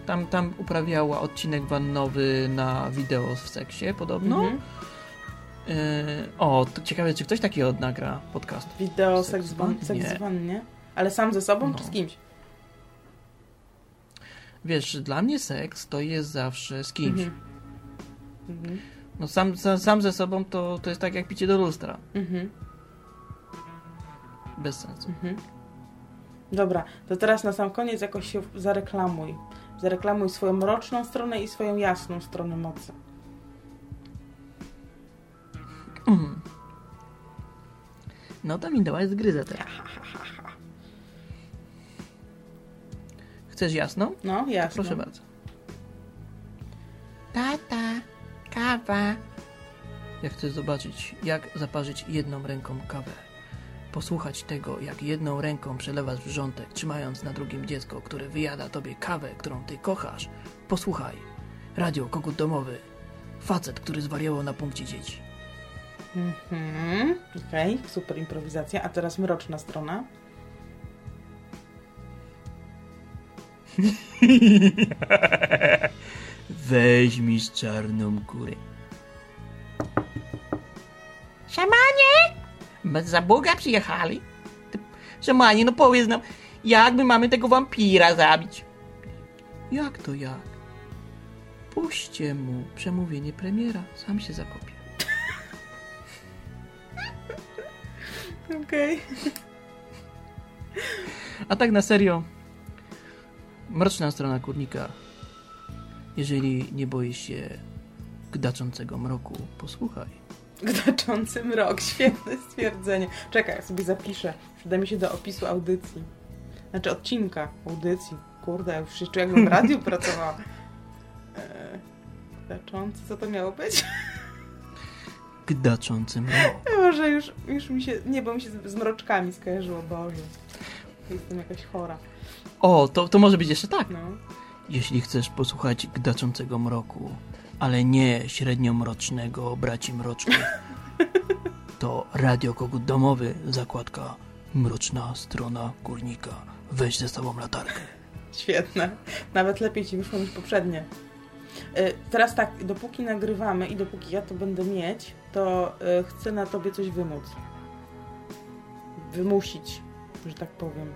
tam, tam uprawiała odcinek wannowy na wideo w seksie podobno.
Mhm.
E, o, to ciekawe, czy ktoś takiego nagra podcast.
Wideo
Seks
van, seks w wannie. Ale sam ze sobą,
No.
czy z kimś?
Wiesz, dla mnie seks to jest zawsze z kimś.
Mhm. Mhm.
No sam, sam, sam ze sobą to, to jest tak jak picie do lustra.
Mhm.
Bez sensu.
Mhm. Dobra, to teraz na sam koniec jakoś się zareklamuj. Zareklamuj swoją mroczną stronę i swoją jasną stronę mocy.
Mhm. No to mi dałaś zgryzę teraz. Chcesz jasno?
No, jasne.
Proszę bardzo.
Tata, kawa.
Jak chcesz zobaczyć, jak zaparzyć jedną ręką kawę, posłuchać tego, jak jedną ręką przelewasz wrzątek, trzymając na drugim dziecko, które wyjada tobie kawę, którą ty kochasz, posłuchaj. Radio Kogut Domowy. Facet, który zwariował na punkcie dzieci.
Mhm. Okej, super improwizacja. A teraz mroczna strona. (laughs)
Weź z czarną kurę.
Szamanie?
Bez za Boga przyjechali. Szamanie, no powiedz nam, jak my mamy tego wampira zabić? Jak to jak? Puśćcie mu przemówienie premiera, sam się zakopie. (laughs)
Okej.
A tak na serio, mroczna strona kurnika Jeżeli nie boisz się gdaczącego mroku, posłuchaj.
Gdaczący mrok, świetne stwierdzenie. Czekaj, ja sobie zapiszę. Przyda mi się do opisu audycji. Znaczy odcinka audycji. Kurde, ja już czuję jakbym w radiu (laughs) pracowała. Eee, gdaczący, co to miało być? (laughs)
Gdaczący mrok. (laughs)
Może już, już mi się, nie, bo mi się z, z mroczkami skojarzyło, Boże. Jestem jakaś chora.
O, to, to może być jeszcze tak.
No.
Jeśli chcesz posłuchać gdaczącego mroku, ale nie średniomrocznego braci mroczków, (laughs) to Radio Kogut Domowy, zakładka Mroczna Strona Górnika. Weź ze sobą latarkę.
Świetne. Nawet lepiej ci wyszło niż poprzednie. Y, Teraz tak, dopóki nagrywamy i dopóki ja to będę mieć, to y, chcę na tobie coś wymóc. Wymusić, że tak powiem.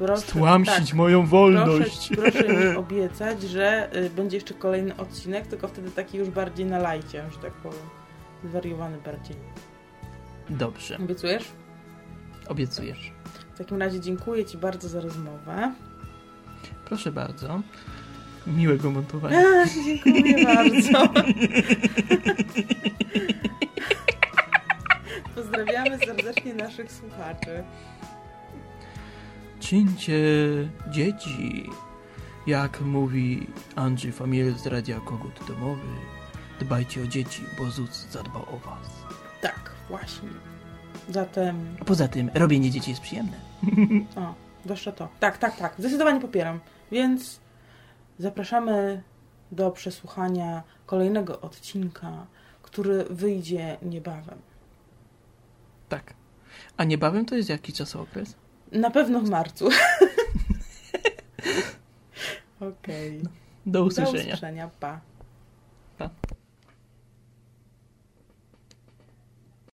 Proszę,
Stłamsić
tak,
moją wolność.
Proszę, proszę mi (laughs) obiecać, że y, będzie jeszcze kolejny odcinek, tylko wtedy taki już bardziej na lajcie, że tak powiem. Zwariowany bardziej.
Dobrze,
Obiecujesz?
obiecujesz.
W takim razie dziękuję Ci bardzo za rozmowę.
Proszę bardzo. Miłego montowania.
Ach, dziękuję (laughs) bardzo. (laughs) Pozdrawiamy serdecznie naszych słuchaczy.
Czyńcie dzieci. Jak mówi Andrzej Famiel z Radia Kogut Domowy, dbajcie o dzieci, bo ZUC zadba o was.
Tak, właśnie. Zatem,
A poza tym, robienie dzieci jest przyjemne. (laughs)
o, jeszcze to. Tak, tak, tak. Zdecydowanie popieram. Więc zapraszamy do przesłuchania kolejnego odcinka, który wyjdzie niebawem.
Tak. A niebawem to jest jaki czasokres?
Na pewno w marcu. (laughs) Okej.
Do
Do
usłyszenia.
usłyszenia. Pa.
Pa.